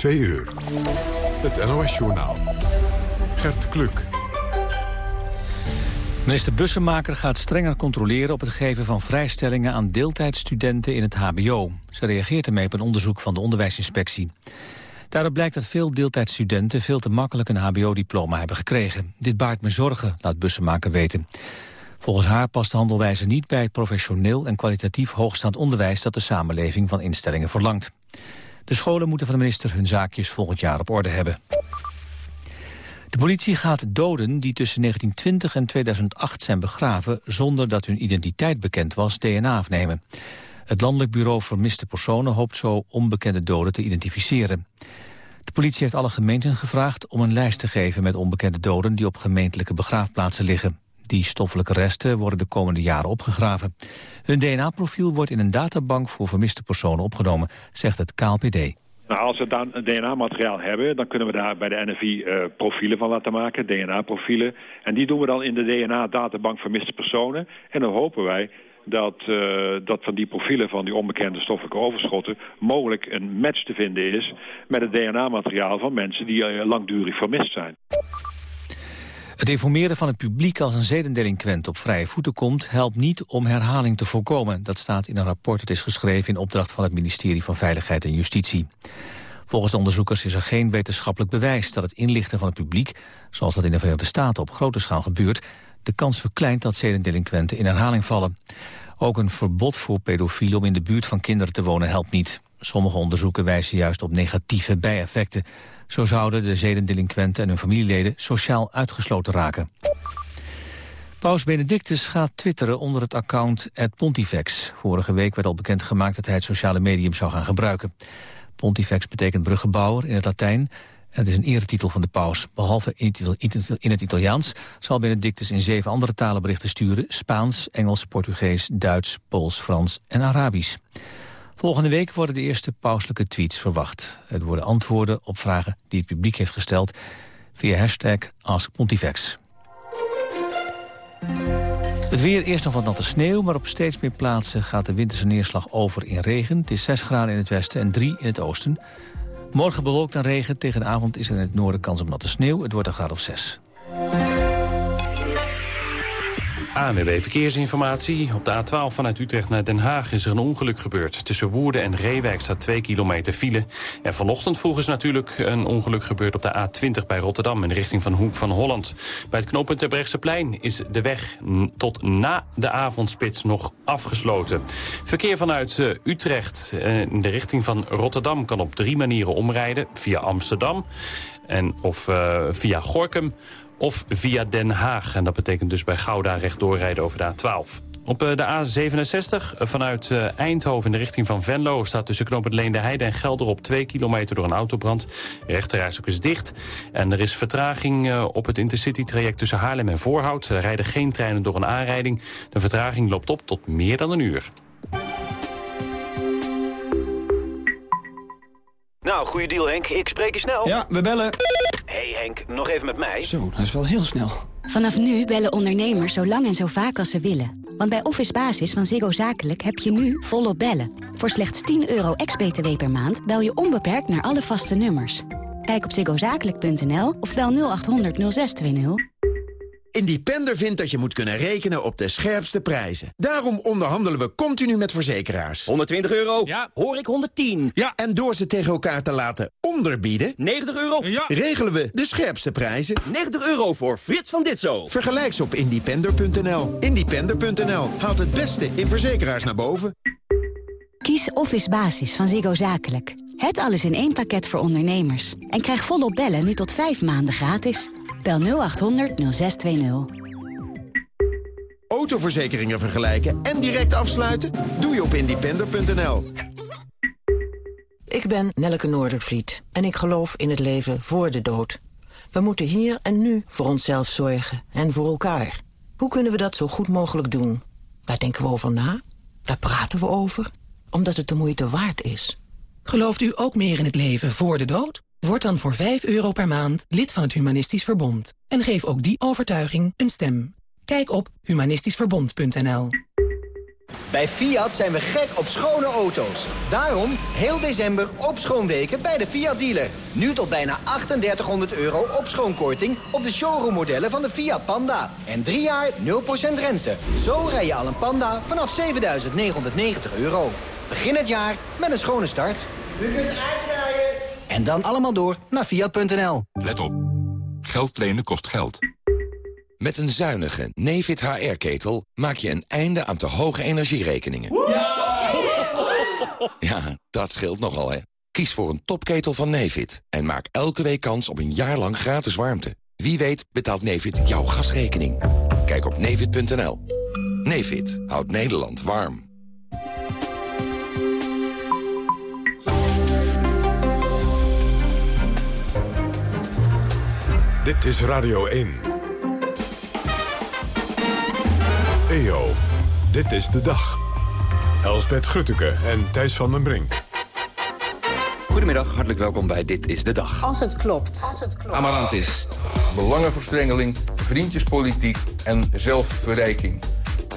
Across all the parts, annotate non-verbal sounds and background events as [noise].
2 uur. Het NOS-journaal. Gert Kluk. Minister Bussemaker gaat strenger controleren op het geven van vrijstellingen aan deeltijdstudenten in het hbo. Ze reageert ermee op een onderzoek van de onderwijsinspectie. Daaruit blijkt dat veel deeltijdstudenten veel te makkelijk een hbo-diploma hebben gekregen. Dit baart me zorgen, laat Bussemaker weten. Volgens haar past de handelwijze niet bij het professioneel en kwalitatief hoogstaand onderwijs dat de samenleving van instellingen verlangt. De scholen moeten van de minister hun zaakjes volgend jaar op orde hebben. De politie gaat doden die tussen 1920 en 2008 zijn begraven... zonder dat hun identiteit bekend was, DNA afnemen. Het Landelijk Bureau Vermiste Personen hoopt zo onbekende doden te identificeren. De politie heeft alle gemeenten gevraagd om een lijst te geven met onbekende doden die op gemeentelijke begraafplaatsen liggen. Die stoffelijke resten worden de komende jaren opgegraven. Hun DNA-profiel wordt in een databank voor vermiste personen opgenomen, zegt het KLPD. Nou, als we dan DNA-materiaal hebben, dan kunnen we daar bij de NFI eh, profielen van laten maken, DNA-profielen. En die doen we dan in de DNA-databank vermiste personen. En dan hopen wij dat, uh, dat van die profielen van die onbekende stoffelijke overschotten mogelijk een match te vinden is met het DNA-materiaal van mensen die uh, langdurig vermist zijn. Het informeren van het publiek als een zedendelinquent op vrije voeten komt... helpt niet om herhaling te voorkomen. Dat staat in een rapport dat is geschreven in opdracht van het ministerie van Veiligheid en Justitie. Volgens de onderzoekers is er geen wetenschappelijk bewijs dat het inlichten van het publiek... zoals dat in de Verenigde Staten op grote schaal gebeurt... de kans verkleint dat zedendelinquenten in herhaling vallen. Ook een verbod voor pedofielen om in de buurt van kinderen te wonen helpt niet. Sommige onderzoeken wijzen juist op negatieve bijeffecten. Zo zouden de zedendelinquenten en hun familieleden sociaal uitgesloten raken. Paus Benedictus gaat twitteren onder het account Pontifex. Vorige week werd al bekendgemaakt dat hij het sociale medium zou gaan gebruiken. Pontifex betekent bruggenbouwer in het Latijn. En het is een eretitel van de paus. Behalve in het Italiaans zal Benedictus in zeven andere talen berichten sturen. Spaans, Engels, Portugees, Duits, Pools, Frans en Arabisch. Volgende week worden de eerste pauselijke tweets verwacht. Het worden antwoorden op vragen die het publiek heeft gesteld... via hashtag AskPontifex. Het weer, eerst nog wat natte sneeuw, maar op steeds meer plaatsen gaat de winterse neerslag over in regen. Het is 6 graden in het westen en 3 in het oosten. Morgen bewolkt en regen, tegen de avond is er in het noorden kans op natte sneeuw. Het wordt een graad of 6. ANWB Verkeersinformatie. Op de A12 vanuit Utrecht naar Den Haag is er een ongeluk gebeurd. Tussen Woerden en Reewijk staat 2 kilometer file. En vanochtend vroeg is natuurlijk een ongeluk gebeurd op de A20 bij Rotterdam... in de richting van Hoek van Holland. Bij het knooppunt plein is de weg tot na de avondspits nog afgesloten. Verkeer vanuit eh, Utrecht eh, in de richting van Rotterdam... kan op drie manieren omrijden. Via Amsterdam en of uh, via Gorkum of via Den Haag. En dat betekent dus bij Gouda rechtdoor rijden over de A12. Op eh, de A67 eh, vanuit eh, Eindhoven in de richting van Venlo... staat tussen knooppunt Leende Heide en Gelder op 2 kilometer door een autobrand. De is dicht. En er is vertraging op het Intercity-traject tussen Haarlem en Voorhout. Er rijden geen treinen door een aanrijding. De vertraging loopt op tot meer dan een uur. Nou, goede deal Henk. Ik spreek je snel. Ja, we bellen. hey Henk, nog even met mij. Zo, dat is wel heel snel. Vanaf nu bellen ondernemers zo lang en zo vaak als ze willen. Want bij Office Basis van Ziggo Zakelijk heb je nu volop bellen. Voor slechts 10 euro ex-BTW per maand bel je onbeperkt naar alle vaste nummers. Kijk op ziggozakelijk.nl of bel 0800 0620. Independer vindt dat je moet kunnen rekenen op de scherpste prijzen. Daarom onderhandelen we continu met verzekeraars. 120 euro? Ja. Hoor ik 110? Ja. En door ze tegen elkaar te laten onderbieden... 90 euro? Ja. regelen we de scherpste prijzen. 90 euro voor Frits van Ditzo. Vergelijk ze op independer.nl. Independer.nl haalt het beste in verzekeraars naar boven. Kies Office Basis van Ziggo Zakelijk. Het alles in één pakket voor ondernemers. En krijg volop bellen nu tot 5 maanden gratis. Bel 0800 0620. Autoverzekeringen vergelijken en direct afsluiten? Doe je op independer.nl. Ik ben Nelleke Noordervliet en ik geloof in het leven voor de dood. We moeten hier en nu voor onszelf zorgen en voor elkaar. Hoe kunnen we dat zo goed mogelijk doen? Daar denken we over na, daar praten we over, omdat het de moeite waard is. Gelooft u ook meer in het leven voor de dood? Word dan voor 5 euro per maand lid van het Humanistisch Verbond. En geef ook die overtuiging een stem. Kijk op humanistischverbond.nl. Bij Fiat zijn we gek op schone auto's. Daarom heel december op schoonweken bij de Fiat dealer. Nu tot bijna 3800 euro op schoonkorting op de showroommodellen van de Fiat Panda. En drie jaar 0% rente. Zo rij je al een Panda vanaf 7990 euro. Begin het jaar met een schone start. U kunt uitrijden. En dan allemaal door naar Fiat.nl. Let op. Geld lenen kost geld. Met een zuinige Nefit HR-ketel maak je een einde aan te hoge energierekeningen. Ja, dat scheelt nogal, hè. Kies voor een topketel van Nefit en maak elke week kans op een jaar lang gratis warmte. Wie weet betaalt Nefit jouw gasrekening. Kijk op nefit.nl. Nefit houdt Nederland warm. Dit is Radio 1. EO, dit is de dag. Elsbeth Grutteke en Thijs van den Brink. Goedemiddag, hartelijk welkom bij Dit is de Dag. Als het klopt. Als het klopt. Amarantis. Belangenverstrengeling, vriendjespolitiek en zelfverrijking.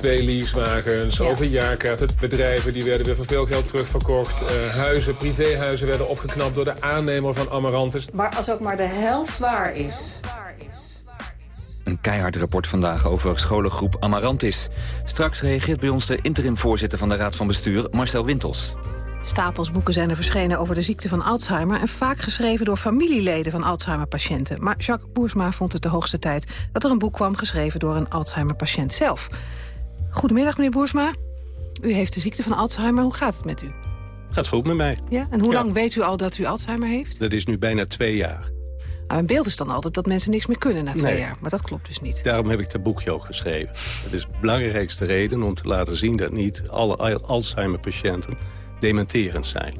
Twee leasewagens, Ja. overjaarkaarten, bedrijven die werden weer voor veel geld terugverkocht. eh, huizen, privéhuizen werden opgeknapt door de aannemer van Amarantis. Maar als ook maar de helft waar is... Een keihard rapport vandaag over scholengroep Amarantis. Straks reageert bij ons de interim-voorzitter van de Raad van Bestuur, Marcel Wintels. Stapels boeken zijn er verschenen over de ziekte van Alzheimer... en vaak geschreven door familieleden van Alzheimer-patiënten. Maar Jacques Boersma vond het de hoogste tijd dat er een boek kwam... geschreven door een Alzheimer-patiënt zelf. Goedemiddag, meneer Boersma. U heeft de ziekte van Alzheimer. Hoe gaat het met u? Gaat goed met mij. Ja? En hoe Ja. lang weet u al dat u Alzheimer heeft? Dat is nu bijna twee jaar. Nou, mijn beeld is dan altijd dat mensen niks meer kunnen na twee Nee. jaar. Maar dat klopt dus niet. Daarom heb ik dat boekje ook geschreven. Het is de belangrijkste reden om te laten zien dat niet alle Al- Alzheimer-patiënten dementerend zijn.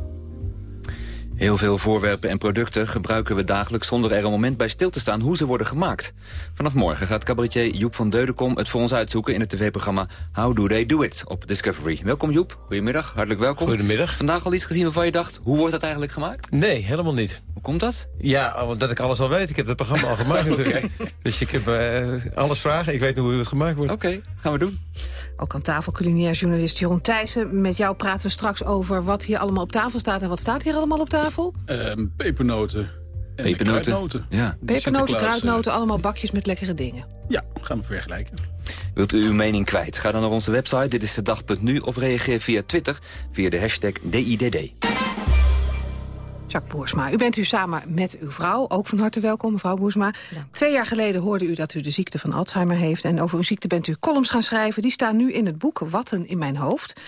Heel veel voorwerpen en producten gebruiken we dagelijks... zonder er een moment bij stil te staan hoe ze worden gemaakt. Vanaf morgen gaat cabaretier Joep van Deudekom het voor ons uitzoeken... in het tv-programma How Do They Do It op Discovery. Welkom Joep, goedemiddag, hartelijk welkom. Goedemiddag. Vandaag al iets gezien waarvan je dacht, hoe wordt dat eigenlijk gemaakt? Nee, helemaal niet. Hoe komt dat? Ja, omdat ik alles al weet. Ik heb het programma al gemaakt [laughs] natuurlijk. Dus ik heb eh, alles vragen. Ik weet hoe het gemaakt wordt. Oké, gaan we doen. Ook aan tafel culinair journalist Jeroen Thijssen. Met jou praten we straks over wat hier allemaal op tafel staat... en wat staat hier allemaal op tafel? Ehm, pepernoten. En Pepernoten. kruidnoten. Ja. Pepernoten, kruidnoten, allemaal bakjes met lekkere dingen. eh, Ja, gaan we vergelijken. Wilt u uw mening kwijt? Ga dan naar onze website, dit is de dag.nu... of reageer via Twitter via de hashtag DIDD. Jacques Boersma, u bent u samen met uw vrouw. Ook van harte welkom, mevrouw Boersma. Twee jaar geleden hoorde u dat u de ziekte van Alzheimer heeft. En over uw ziekte bent u columns gaan schrijven. Die staan nu in het boek Watten in mijn hoofd.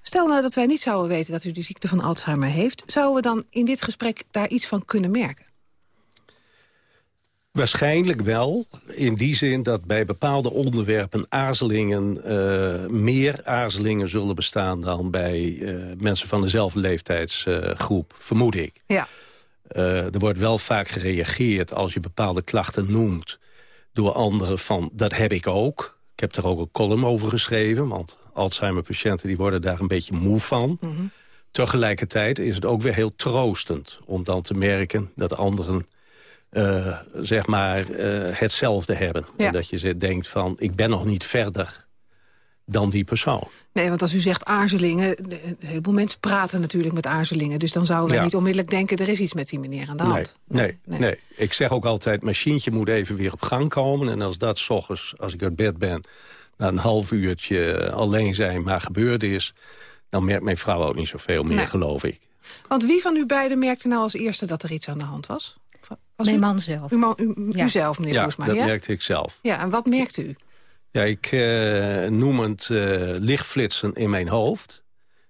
Stel nou dat wij niet zouden weten dat u de ziekte van Alzheimer heeft... zouden we dan in dit gesprek daar iets van kunnen merken? Waarschijnlijk wel, in die zin dat bij bepaalde onderwerpen aarzelingen... eh, meer aarzelingen zullen bestaan dan bij eh, mensen van dezelfde leeftijdsgroep, vermoed ik. Ja. Eh, er wordt wel vaak gereageerd als je bepaalde klachten noemt... door anderen van, dat heb ik ook. Ik heb er ook een column over geschreven... want Alzheimer-patiënten die worden daar een beetje moe van. Tegelijkertijd is het ook weer heel troostend... om dan te merken dat anderen eh, zeg maar eh, hetzelfde hebben. Ja. En dat je ze denkt van, ik ben nog niet verder dan die persoon. Nee, want als u zegt aarzelingen... de- een heleboel mensen praten natuurlijk met aarzelingen... dus dan zouden we Ja. niet onmiddellijk denken... er is iets met die meneer aan de hand. Nee, nee, nee. Ik zeg ook altijd, machientje moet even weer op gang komen. En als dat s ochtends, als ik uit bed ben... na een half uurtje alleen zijn, maar gebeurd is... dan merkt mijn vrouw ook niet zoveel meer, Nee. geloof ik. Want wie van u beiden merkte nou als eerste dat er iets aan de hand was? Was Mijn u? man zelf. Man, u, Ja. u zelf, meneer ja, Boersma, dat ja? merkte ik zelf. Ja, en wat merkte u? Ja, ik eh, noem het eh, lichtflitsen in mijn hoofd.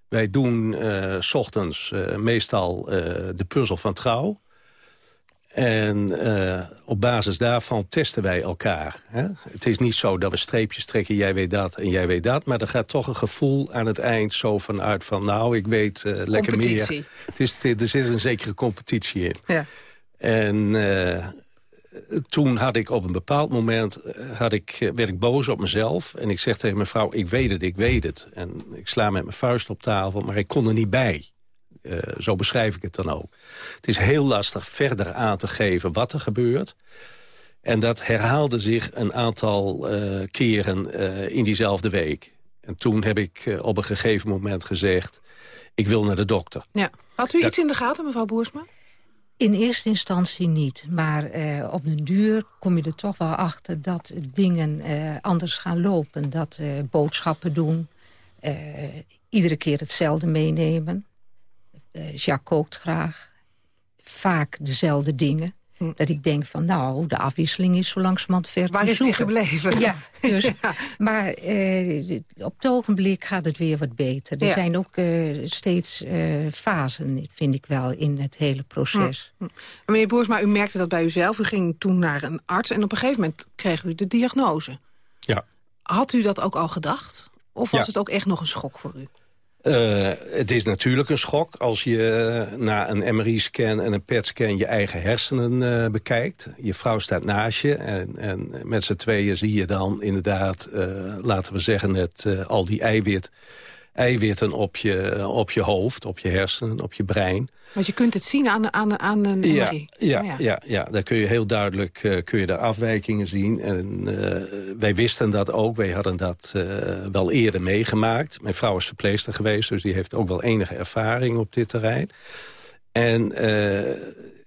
Wij doen eh, s ochtends eh, meestal eh, de puzzel van trouw. En eh, op basis daarvan testen wij elkaar. Hè? Het is niet zo dat we streepjes trekken, jij weet dat en jij weet dat. Maar er gaat toch een gevoel aan het eind zo vanuit van... nou, ik weet eh, lekker meer. Competitie. Het is, er zit een zekere competitie in. Ja. En eh, toen had ik op een bepaald moment eh, had ik, eh, werd ik boos op mezelf. En ik zeg tegen mijn vrouw, ik weet het, ik weet het. En ik sla met mijn vuist op tafel, maar ik kon er niet bij. Zo beschrijf ik het dan ook. Het is heel lastig verder aan te geven wat er gebeurt. En dat herhaalde zich een aantal keren in diezelfde week. En toen heb ik op een gegeven moment gezegd... ik wil naar de dokter. Ja. Had u Dat- iets in de gaten, mevrouw Boersma? In eerste instantie niet, maar eh, op den duur kom je er toch wel achter dat dingen eh, anders gaan lopen. Dat eh, boodschappen doen, iedere keer hetzelfde meenemen. Jacques kookt graag, vaak dezelfde dingen. Dat ik denk van, nou, de afwisseling is zo langzamerhand ver. Waar te is die gebleven? Ja, dus, [laughs] maar eh, op het ogenblik gaat het weer wat beter. Er Ja. zijn ook eh, steeds eh, fasen, vind ik wel, in het hele proces. Hm. Meneer Boersma, u merkte dat bij uzelf. U ging toen naar een arts en op een gegeven moment kreeg u de diagnose. Ja. Had u dat ook al gedacht? Of was Ja. het ook echt nog een schok voor u? Eh, het is natuurlijk een schok als je eh, na een MRI-scan en een PET-scan je eigen hersenen eh, bekijkt. Je vrouw staat naast je en, en met z'n tweeën zie je dan inderdaad, laten we zeggen, eh, al die eiwit, eiwitten op je, op je hoofd, op je hersenen, op je brein. Want je kunt het zien aan, aan, aan een Ja, MRI. ja, Oh ja. Ja, ja, daar kun je heel duidelijk eh, kun je daar afwijkingen zien. En eh, wij wisten dat ook. Wij hadden dat eh, wel eerder meegemaakt. Mijn vrouw is verpleegster geweest, dus die heeft ook wel enige ervaring op dit terrein. En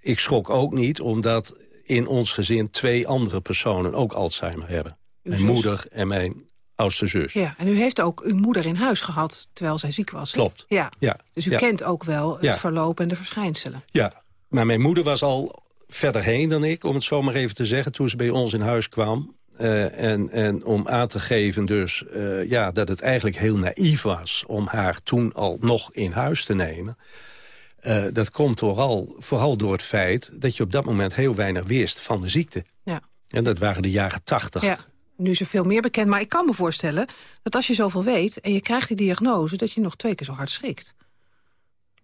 ik schrok ook niet, omdat in ons gezin twee andere personen ook Alzheimer hebben. Mijn moeder en mijn oudste zus. Ja, en u heeft ook uw moeder in huis gehad terwijl zij ziek was. hè? Klopt. Ja. Ja, Dus u ja. kent ook wel het Ja. verloop en de verschijnselen. Ja, maar mijn moeder was al verder heen dan ik, om het zo maar even te zeggen... toen ze bij ons in huis kwam. Eh, en, en om aan te geven dus eh, ja, dat het eigenlijk heel naïef was... om haar toen al nog in huis te nemen. Eh, dat komt vooral, vooral door het feit dat je op dat moment heel weinig wist van de ziekte. Ja. En dat waren de jaren tachtig. Ja, nu is er veel meer bekend. Maar ik kan me voorstellen dat als je zoveel weet... en je krijgt die diagnose, dat je nog twee keer zo hard schrikt.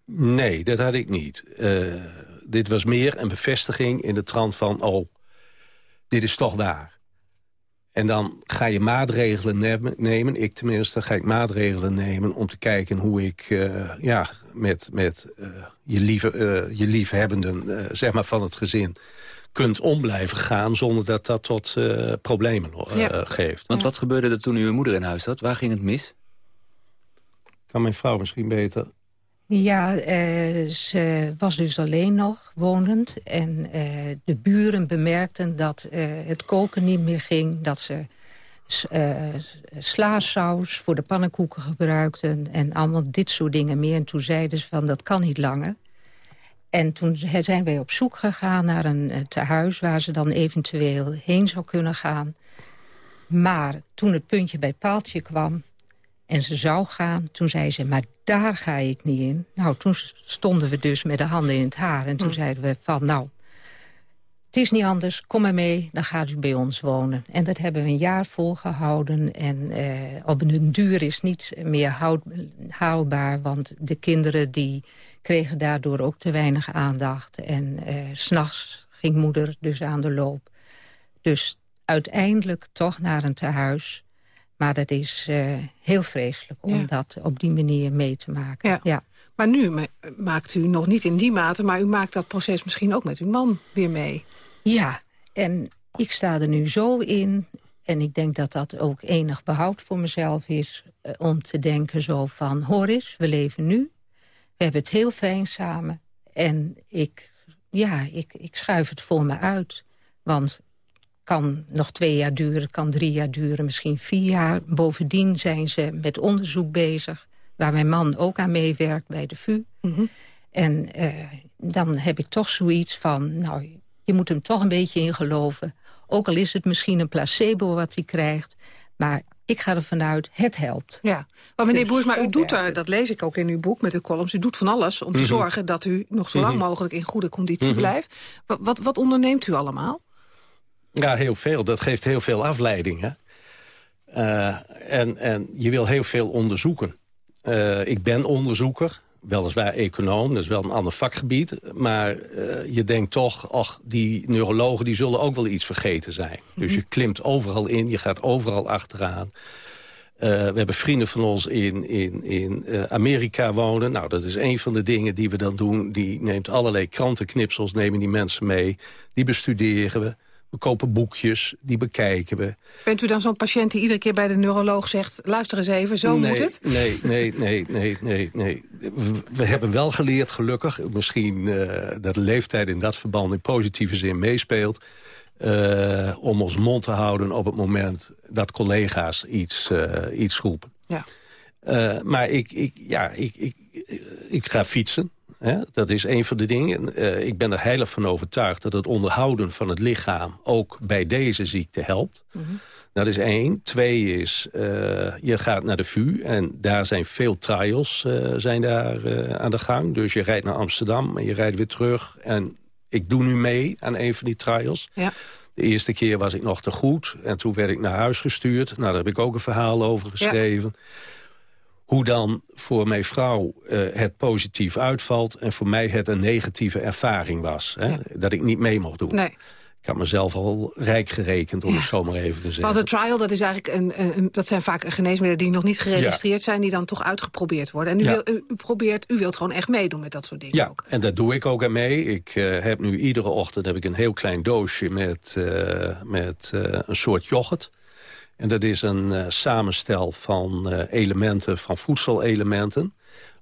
Nee, dat had ik niet. Eh, dit was meer een bevestiging in de trant van... oh, dit is toch waar. En dan ga je maatregelen ne- nemen, ik tenminste, ga ik maatregelen nemen... om te kijken hoe ik eh, ja, met, met eh, je, lieve, je liefhebbenden zeg maar van het gezin kunt om blijven gaan... zonder dat dat tot eh, problemen eh, Ja. geeft. Want wat gebeurde er toen u uw moeder in huis zat? Waar ging het mis? Kan mijn vrouw misschien beter... Ja, eh, ze was dus alleen nog wonend. En eh, de buren bemerkten dat eh, het koken niet meer ging. Dat ze eh, slaasaus voor de pannenkoeken gebruikten. En allemaal dit soort dingen meer. En toen zeiden ze van, dat kan niet langer. En toen zijn wij op zoek gegaan naar een eh, tehuis... waar ze dan eventueel heen zou kunnen gaan. Maar toen het puntje bij het paaltje kwam... En ze zou gaan. Toen zei ze, maar daar ga ik niet in. Nou, toen stonden we dus met de handen in het haar. En toen zeiden we van, nou, het is niet anders. Kom maar mee, dan gaat u bij ons wonen. En dat hebben we een jaar volgehouden. En eh, op een duur is niet meer houd, haalbaar. Want de kinderen die kregen daardoor ook te weinig aandacht. En eh, s s'nachts ging moeder dus aan de loop. Dus uiteindelijk toch naar een tehuis... Maar dat is eh, heel vreselijk om Ja. dat op die manier mee te maken. Ja. Maar nu ma- maakt u nog niet in die mate... maar u maakt dat proces misschien ook met uw man weer mee. Ja, en ik sta er nu zo in... en ik denk dat dat ook enig behoud voor mezelf is... eh, om te denken zo van, hoor eens, we leven nu. We hebben het heel fijn samen. En ik, ja, ik, ik schuif het voor me uit. Want kan nog twee jaar duren, kan drie jaar duren, misschien vier jaar. Bovendien zijn ze met onderzoek bezig... waar mijn man ook aan meewerkt bij de VU. En eh, dan heb ik toch zoiets van... nou, je moet hem toch een beetje in geloven. Ook al is het misschien een placebo wat hij krijgt. Maar ik ga ervan uit, het helpt. Ja, maar meneer Dus Boersma, u doet er, dat lees ik ook in uw boek met uw columns... u doet van alles om te Mhm. zorgen dat u nog zo lang Mhm. mogelijk... in goede conditie Mhm. blijft. Wat, wat, wat onderneemt u allemaal? Ja, heel veel. Dat geeft heel veel afleiding. Hè? Eh, en, en je wil heel veel onderzoeken. Eh, ik ben onderzoeker, weliswaar econoom, dat is wel een ander vakgebied. Maar eh, je denkt toch, ach, die neurologen die zullen ook wel iets vergeten zijn. Dus je klimt overal in, je gaat overal achteraan. Eh, we hebben vrienden van ons in, in, in eh, Amerika wonen. Nou, dat is een van de dingen die we dan doen. Die neemt allerlei krantenknipsels, nemen die mensen mee. Die bestuderen we. We kopen boekjes, die bekijken we. Bent u dan zo'n patiënt die iedere keer bij de neuroloog zegt... luister eens even, zo nee, moet het? Nee, nee, nee, nee, nee, nee. We, we hebben wel geleerd, gelukkig... misschien eh, dat de leeftijd in dat verband in positieve zin meespeelt... eh, om ons mond te houden op het moment dat collega's iets, eh, iets roepen. Ja. Maar ik, ik, ja, ik, ik, ik ga fietsen. Hè? Dat is een van de dingen. Eh, ik ben er heilig van overtuigd dat het onderhouden van het lichaam... ook bij deze ziekte helpt. Dat is één. Twee is, eh, je gaat naar de VU en daar zijn veel trials eh, zijn daar, aan de gang. Dus je rijdt naar Amsterdam en je rijdt weer terug. En ik doe nu mee aan een van die trials. Ja. De eerste keer was ik nog te goed en toen werd ik naar huis gestuurd. Nou, daar heb ik ook een verhaal over geschreven. Hoe dan voor mijn vrouw eh, het positief uitvalt... en voor mij het een negatieve ervaring was. Hè? Dat ik niet mee mocht doen. Nee. Ik had mezelf al rijk gerekend, om het zo maar even te zeggen. Want een trial, dat, is eigenlijk een, dat zijn vaak geneesmiddelen die nog niet geregistreerd zijn... die dan toch uitgeprobeerd worden. En u, Ja. wil, u, probeert, u wilt gewoon echt meedoen met dat soort dingen. Ja, en dat doe ik ook aan mee. Ik eh, heb nu iedere ochtend heb ik een heel klein doosje met, eh, met een soort yoghurt. En dat is een eh, samenstel van eh, elementen, van voedselelementen.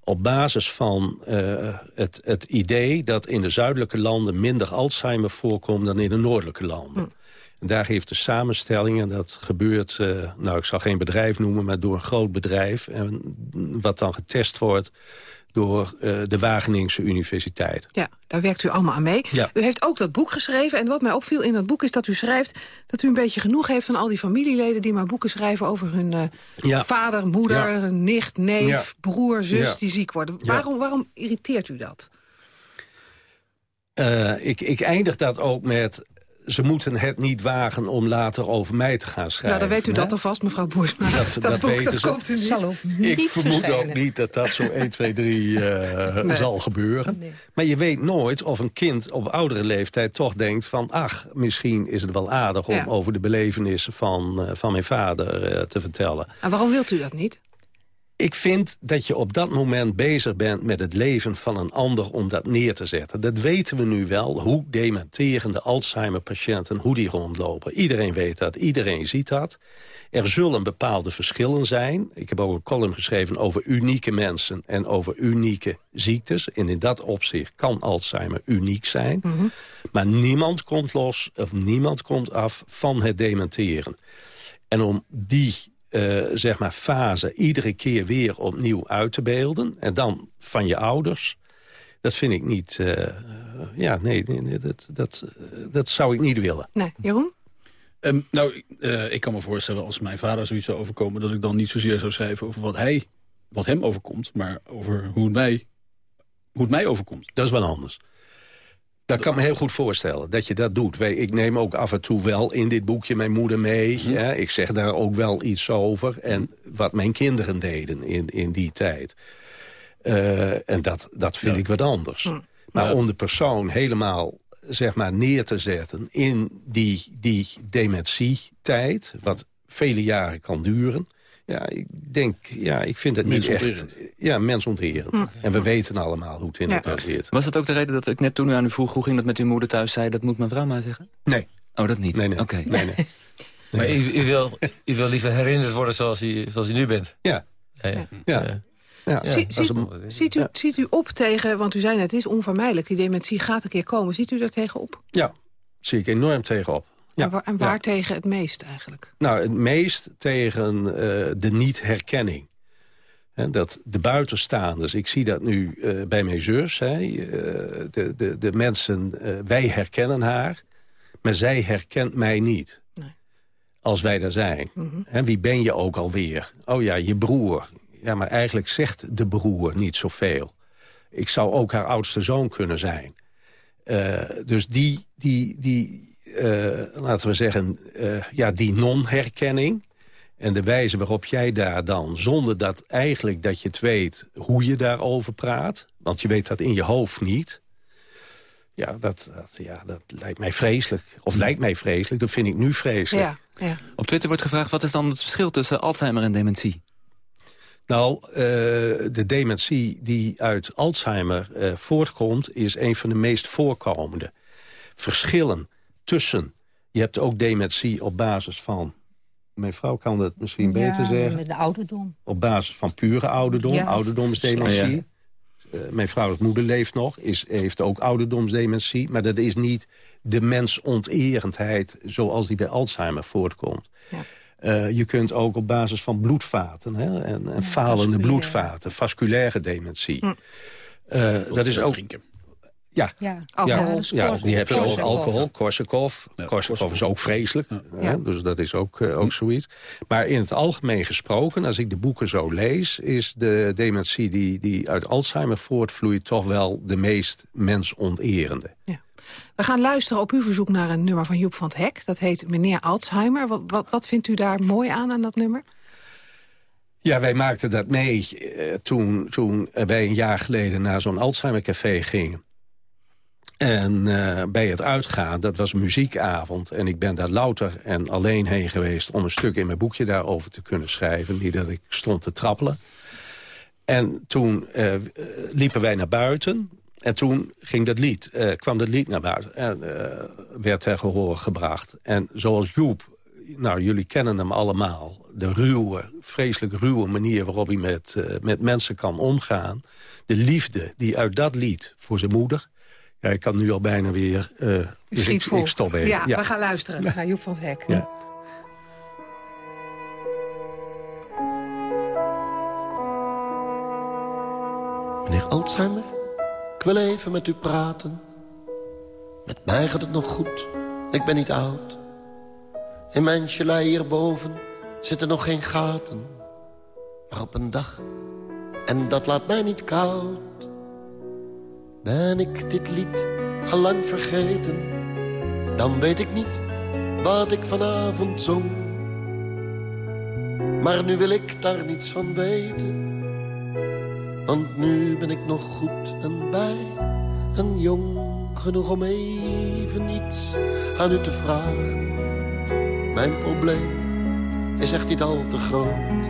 Op basis van eh, het, het idee dat in de zuidelijke landen minder Alzheimer voorkomt dan in de noordelijke landen. En daar heeft de samenstelling, en dat gebeurt, nou ik zal geen bedrijf noemen, maar door een groot bedrijf. En wat dan getest wordt door eh, de Wageningse Universiteit. Ja, daar werkt u allemaal aan mee. Ja. U heeft ook dat boek geschreven. En wat mij opviel in dat boek is dat u schrijft... dat u een beetje genoeg heeft van al die familieleden... die maar boeken schrijven over hun eh, Ja. vader, moeder, Ja. nicht, neef, broer, zus die ziek worden. Waarom, waarom irriteert u dat? Eh, ik, ik eindig dat ook met... ze moeten het niet wagen om later over mij te gaan schrijven. Ja, dan weet u hè? dat alvast, mevrouw Boersma. [laughs] Dat, dat, boek, weten dat ze. komt u niet. Zal ook Ik vermoed ook niet dat dat zo 1, 2, 3 eh, Nee. zal gebeuren. Maar je weet nooit of een kind op oudere leeftijd toch denkt van... ach, misschien is het wel aardig om Ja. over de belevenissen van, eh, van mijn vader eh, te vertellen. En waarom wilt u dat niet? Ik vind dat je op dat moment bezig bent met het leven van een ander om dat neer te zetten. Dat weten we nu wel, hoe dementerende Alzheimer-patiënten, hoe die rondlopen. Iedereen weet dat, iedereen ziet dat. Er zullen bepaalde verschillen zijn. Ik heb ook een column geschreven over unieke mensen en over unieke ziektes. En in dat opzicht kan Alzheimer uniek zijn. Maar niemand komt los, of niemand komt af van het dementeren. En om die eh, zeg maar fase iedere keer weer opnieuw uit te beelden... en dan van je ouders, dat vind ik niet... eh, ja, nee, nee, nee, dat, dat, dat zou ik niet willen. Nee, Jeroen? Ehm, nou, ik- eh, ik kan me voorstellen als mijn vader zoiets zou overkomen... dat ik dan niet zozeer zou schrijven over wat, hij, wat hem overkomt... maar over hoe het mij, hoe het mij overkomt. Dat is wel anders. Dat kan me heel goed voorstellen, dat je dat doet. Ik neem ook af en toe wel in dit boekje mijn moeder mee. hè. Ik zeg daar ook wel iets over. En wat mijn kinderen deden in, in die tijd. Eh, en dat, dat vind ik wat anders. Maar om de persoon helemaal zeg maar, neer te zetten in die, die dementietijd... wat vele jaren kan duren... Ja, ik denk, ja, ik vind het niet echt... Mensonterend. Ja, mensonterend. En we weten allemaal hoe het in Ja. elkaar zit. Was dat ook de reden dat ik net toen u aan u vroeg... hoe ging dat met uw moeder thuis, zei dat moet mijn vrouw maar zeggen? Nee. Oh, dat niet? Nee, nee. Oké. nee, nee. [laughs] Maar u, u, wil, u wil liever herinnerd worden zoals u, zoals u nu bent. Ja. Ja, ja. Ja. Ja. Ja. Ziet, een- ziet, u, ziet u op tegen, want u zei net, het is onvermijdelijk. Die dementie gaat een keer komen. Ziet u daar tegen op? Ja, zie ik enorm tegenop. Ja. En waar, en waar Ja. tegen het meest eigenlijk? Nou, het meest tegen eh, de niet-herkenning. Dat de buitenstaanders, ik zie dat nu eh, bij mijn zus. Hè, eh, de, de, de mensen, wij herkennen haar, maar zij herkent mij niet. Als wij daar zijn. En wie ben je ook alweer? Oh ja, je broer. Ja, maar eigenlijk zegt de broer niet zoveel. Ik zou ook haar oudste zoon kunnen zijn. Dus die, die, die laten we zeggen, eh, ja, die non-herkenning... en de wijze waarop jij daar dan, zonder dat eigenlijk dat je het weet... hoe je daarover praat, want je weet dat in je hoofd niet... ja, dat, dat, ja, dat lijkt mij vreselijk. Of lijkt mij vreselijk, dat vind ik nu vreselijk. Ja, ja. Op Twitter wordt gevraagd, wat is dan het verschil tussen Alzheimer en dementie? Nou, eh, de dementie die uit Alzheimer eh, voortkomt... is een van de meest voorkomende. Verschillen tussen Je hebt ook dementie op basis van... Mijn vrouw kan het misschien beter zeggen. met de ouderdom. Op basis van pure ouderdom, Ja, ouderdomsdementie. ja. Eh, mijn vrouw's moeder leeft nog, is, heeft ook ouderdomsdementie. Maar dat is niet de mensonterendheid zoals die bij Alzheimer voortkomt. Eh, je kunt ook op basis van bloedvaten hè, en, en falende vasculaire. bloedvaten, vasculaire dementie. Eh, dat is ook. Ja, Ja, ja, alcohol. ja, die heb je ook Korsakoff. alcohol, Korsakoff. Korsakoff is ook vreselijk, Ja. dus dat is ook, eh, ook zoiets. Maar in het algemeen gesproken, als ik de boeken zo lees... is de dementie die, die uit Alzheimer voortvloeit... toch wel de meest mensonterende. We gaan luisteren op uw verzoek naar een nummer van Joep van het Hek. Dat heet Meneer Alzheimer. Wat, wat, wat vindt u daar mooi aan, aan dat nummer? Ja, wij maakten dat mee eh, toen, toen wij een jaar geleden naar zo'n Alzheimercafé gingen. En eh, bij het uitgaan, dat was muziekavond. En ik ben daar louter en alleen heen geweest... om een stuk in mijn boekje daarover te kunnen schrijven. Niet dat ik stond te trappelen. En toen eh, liepen wij naar buiten. En toen ging dat lied, eh, kwam dat lied naar buiten. En werd ter gehoor gebracht. En zoals Joep, nou jullie kennen hem allemaal. De ruwe, vreselijk ruwe manier waarop hij met, met mensen kan omgaan. De liefde die uit dat lied voor zijn moeder... Ja, ik kan nu al bijna weer... eh, U dus ik stop even. Ja, we gaan luisteren naar Joep van het Hek. Ja. Meneer Alzheimer, ik wil even met u praten. Met mij gaat het nog goed, ik ben niet oud. In mijn gelei hierboven zitten nog geen gaten. Maar op een dag, en dat laat mij niet koud... ben ik dit lied al lang vergeten. Dan weet ik niet wat ik vanavond zong. Maar nu wil ik daar niets van weten... Want nu ben ik nog goed en bij en jong genoeg om even iets aan u te vragen. Mijn probleem is echt niet al te groot.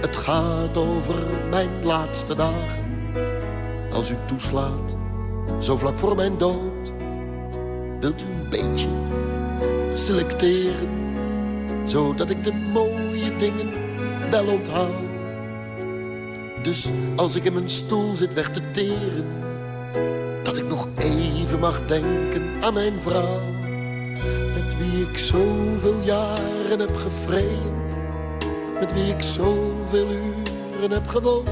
Het gaat over mijn laatste dagen. Als u toeslaat, zo vlak voor mijn dood. Wilt u een beetje selecteren, zodat ik de mooie dingen wel onthaal. Dus als ik in mijn stoel zit weg te teren... dat ik nog even mag denken aan mijn vrouw... met wie ik zoveel jaren heb gevreden... met wie ik zoveel uren heb gewoond...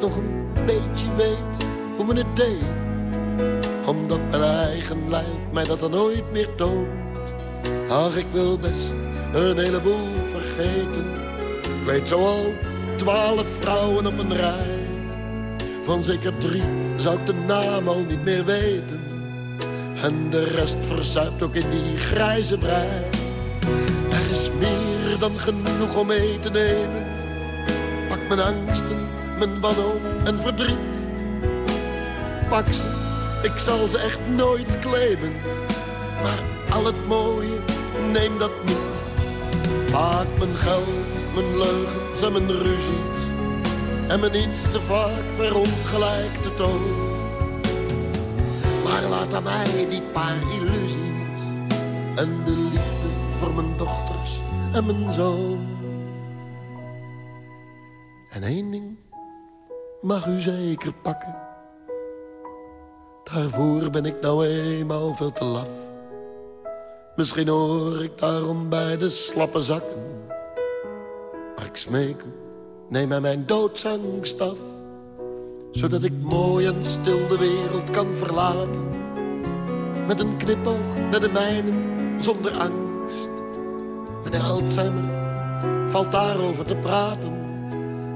nog een beetje weet hoe men het deed... omdat mijn eigen lijf mij dat dan nooit meer toont. Ach, ik wil best een heleboel vergeten. Ik weet zo al twaalf vrouwen op een rij. Van zeker drie zou ik de naam al niet meer weten. En de rest verzuipt ook in die grijze brei. Er is meer dan genoeg om mee te nemen. Pak mijn angsten, mijn wanhoop en verdriet. Pak ze, ik zal ze echt nooit claimen. Maar al het mooie, neem dat niet. Maak mijn geld, mijn leugens en mijn ruzies. En mijn iets te vaak verongelijkte toon. Maar laat aan mij die paar illusies. En de liefde voor mijn dochters en mijn zoon. En één ding mag u zeker pakken. Daarvoor ben ik nou eenmaal veel te laf. Misschien hoor ik daarom bij de slappe zakken. Maar ik smeek u, neem mij mijn doodsangst af. Zodat ik mooi en stil de wereld kan verlaten. Met een knipoog naar de mijnen, zonder angst. Meneer Alzheimer, valt daarover te praten.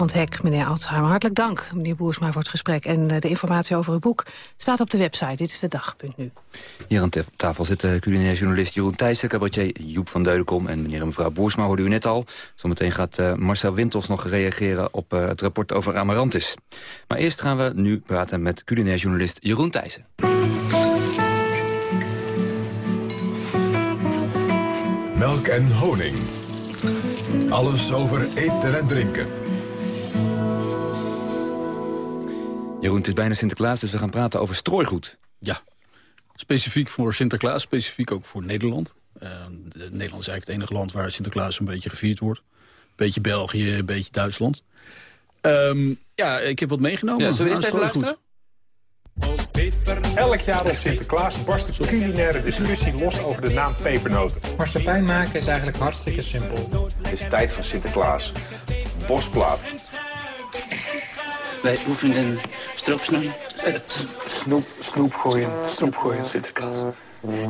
Van het Hek, meneer Alzheimer. Hartelijk dank, meneer Boersma, voor het gesprek. En eh, de informatie over uw boek staat op de website. Dit is de dag.nu. Hier aan tafel zitten culinair journalist Jeroen Thijssen... cabaretier Joep van Deudekom en meneer en mevrouw Boersma hoorde u net al. Zometeen gaat uh, Marcel Wintels nog reageren op uh, het rapport over Amarantis. Maar eerst gaan we nu praten met culinair journalist Jeroen Thijssen. Melk en honing. Alles over eten en drinken. Jeroen, het is bijna Sinterklaas, dus we gaan praten over strooigoed. Ja, specifiek voor Sinterklaas, specifiek ook voor Nederland. Uh, Nederland is eigenlijk het enige land waar Sinterklaas een beetje gevierd wordt. Beetje België, een beetje Duitsland. Um, ja, ik heb wat meegenomen. Ja, zullen we eerst even luisteren? Elk jaar op Sinterklaas barst de culinaire discussie los over de naam pepernoten. Marsepein maken is eigenlijk hartstikke simpel. Het is tijd voor Sinterklaas. Bosplaat. Wij oefenden stroopsnoei. Het snoep, snoep gooien, snoep gooien Sinterklaas.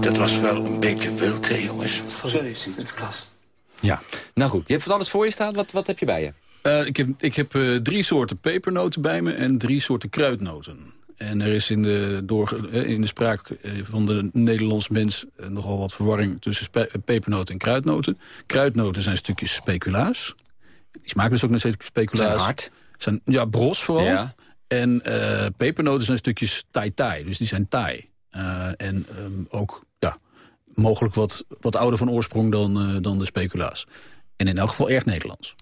Dat was wel een beetje wild, hè, jongens. Sorry, Sinterklaas. Ja, nou goed. Je hebt van alles voor je staan. Wat, wat heb je bij je? Uh, ik heb, ik heb uh, drie soorten pepernoten bij me en drie soorten kruidnoten. En er is in de, door, in de spraak van de Nederlands mens nogal wat verwarring tussen pepernoten en kruidnoten. Kruidnoten zijn stukjes speculaas. Die smaken dus ook naar speculaas. Zijn hard. Zijn, ja, bros vooral. Ja. En uh, pepernoten zijn stukjes tai-tai, dus die zijn taai. Uh, en um, ook ja, mogelijk wat, wat ouder van oorsprong dan, uh, dan de speculaas. En in elk geval erg Nederlands.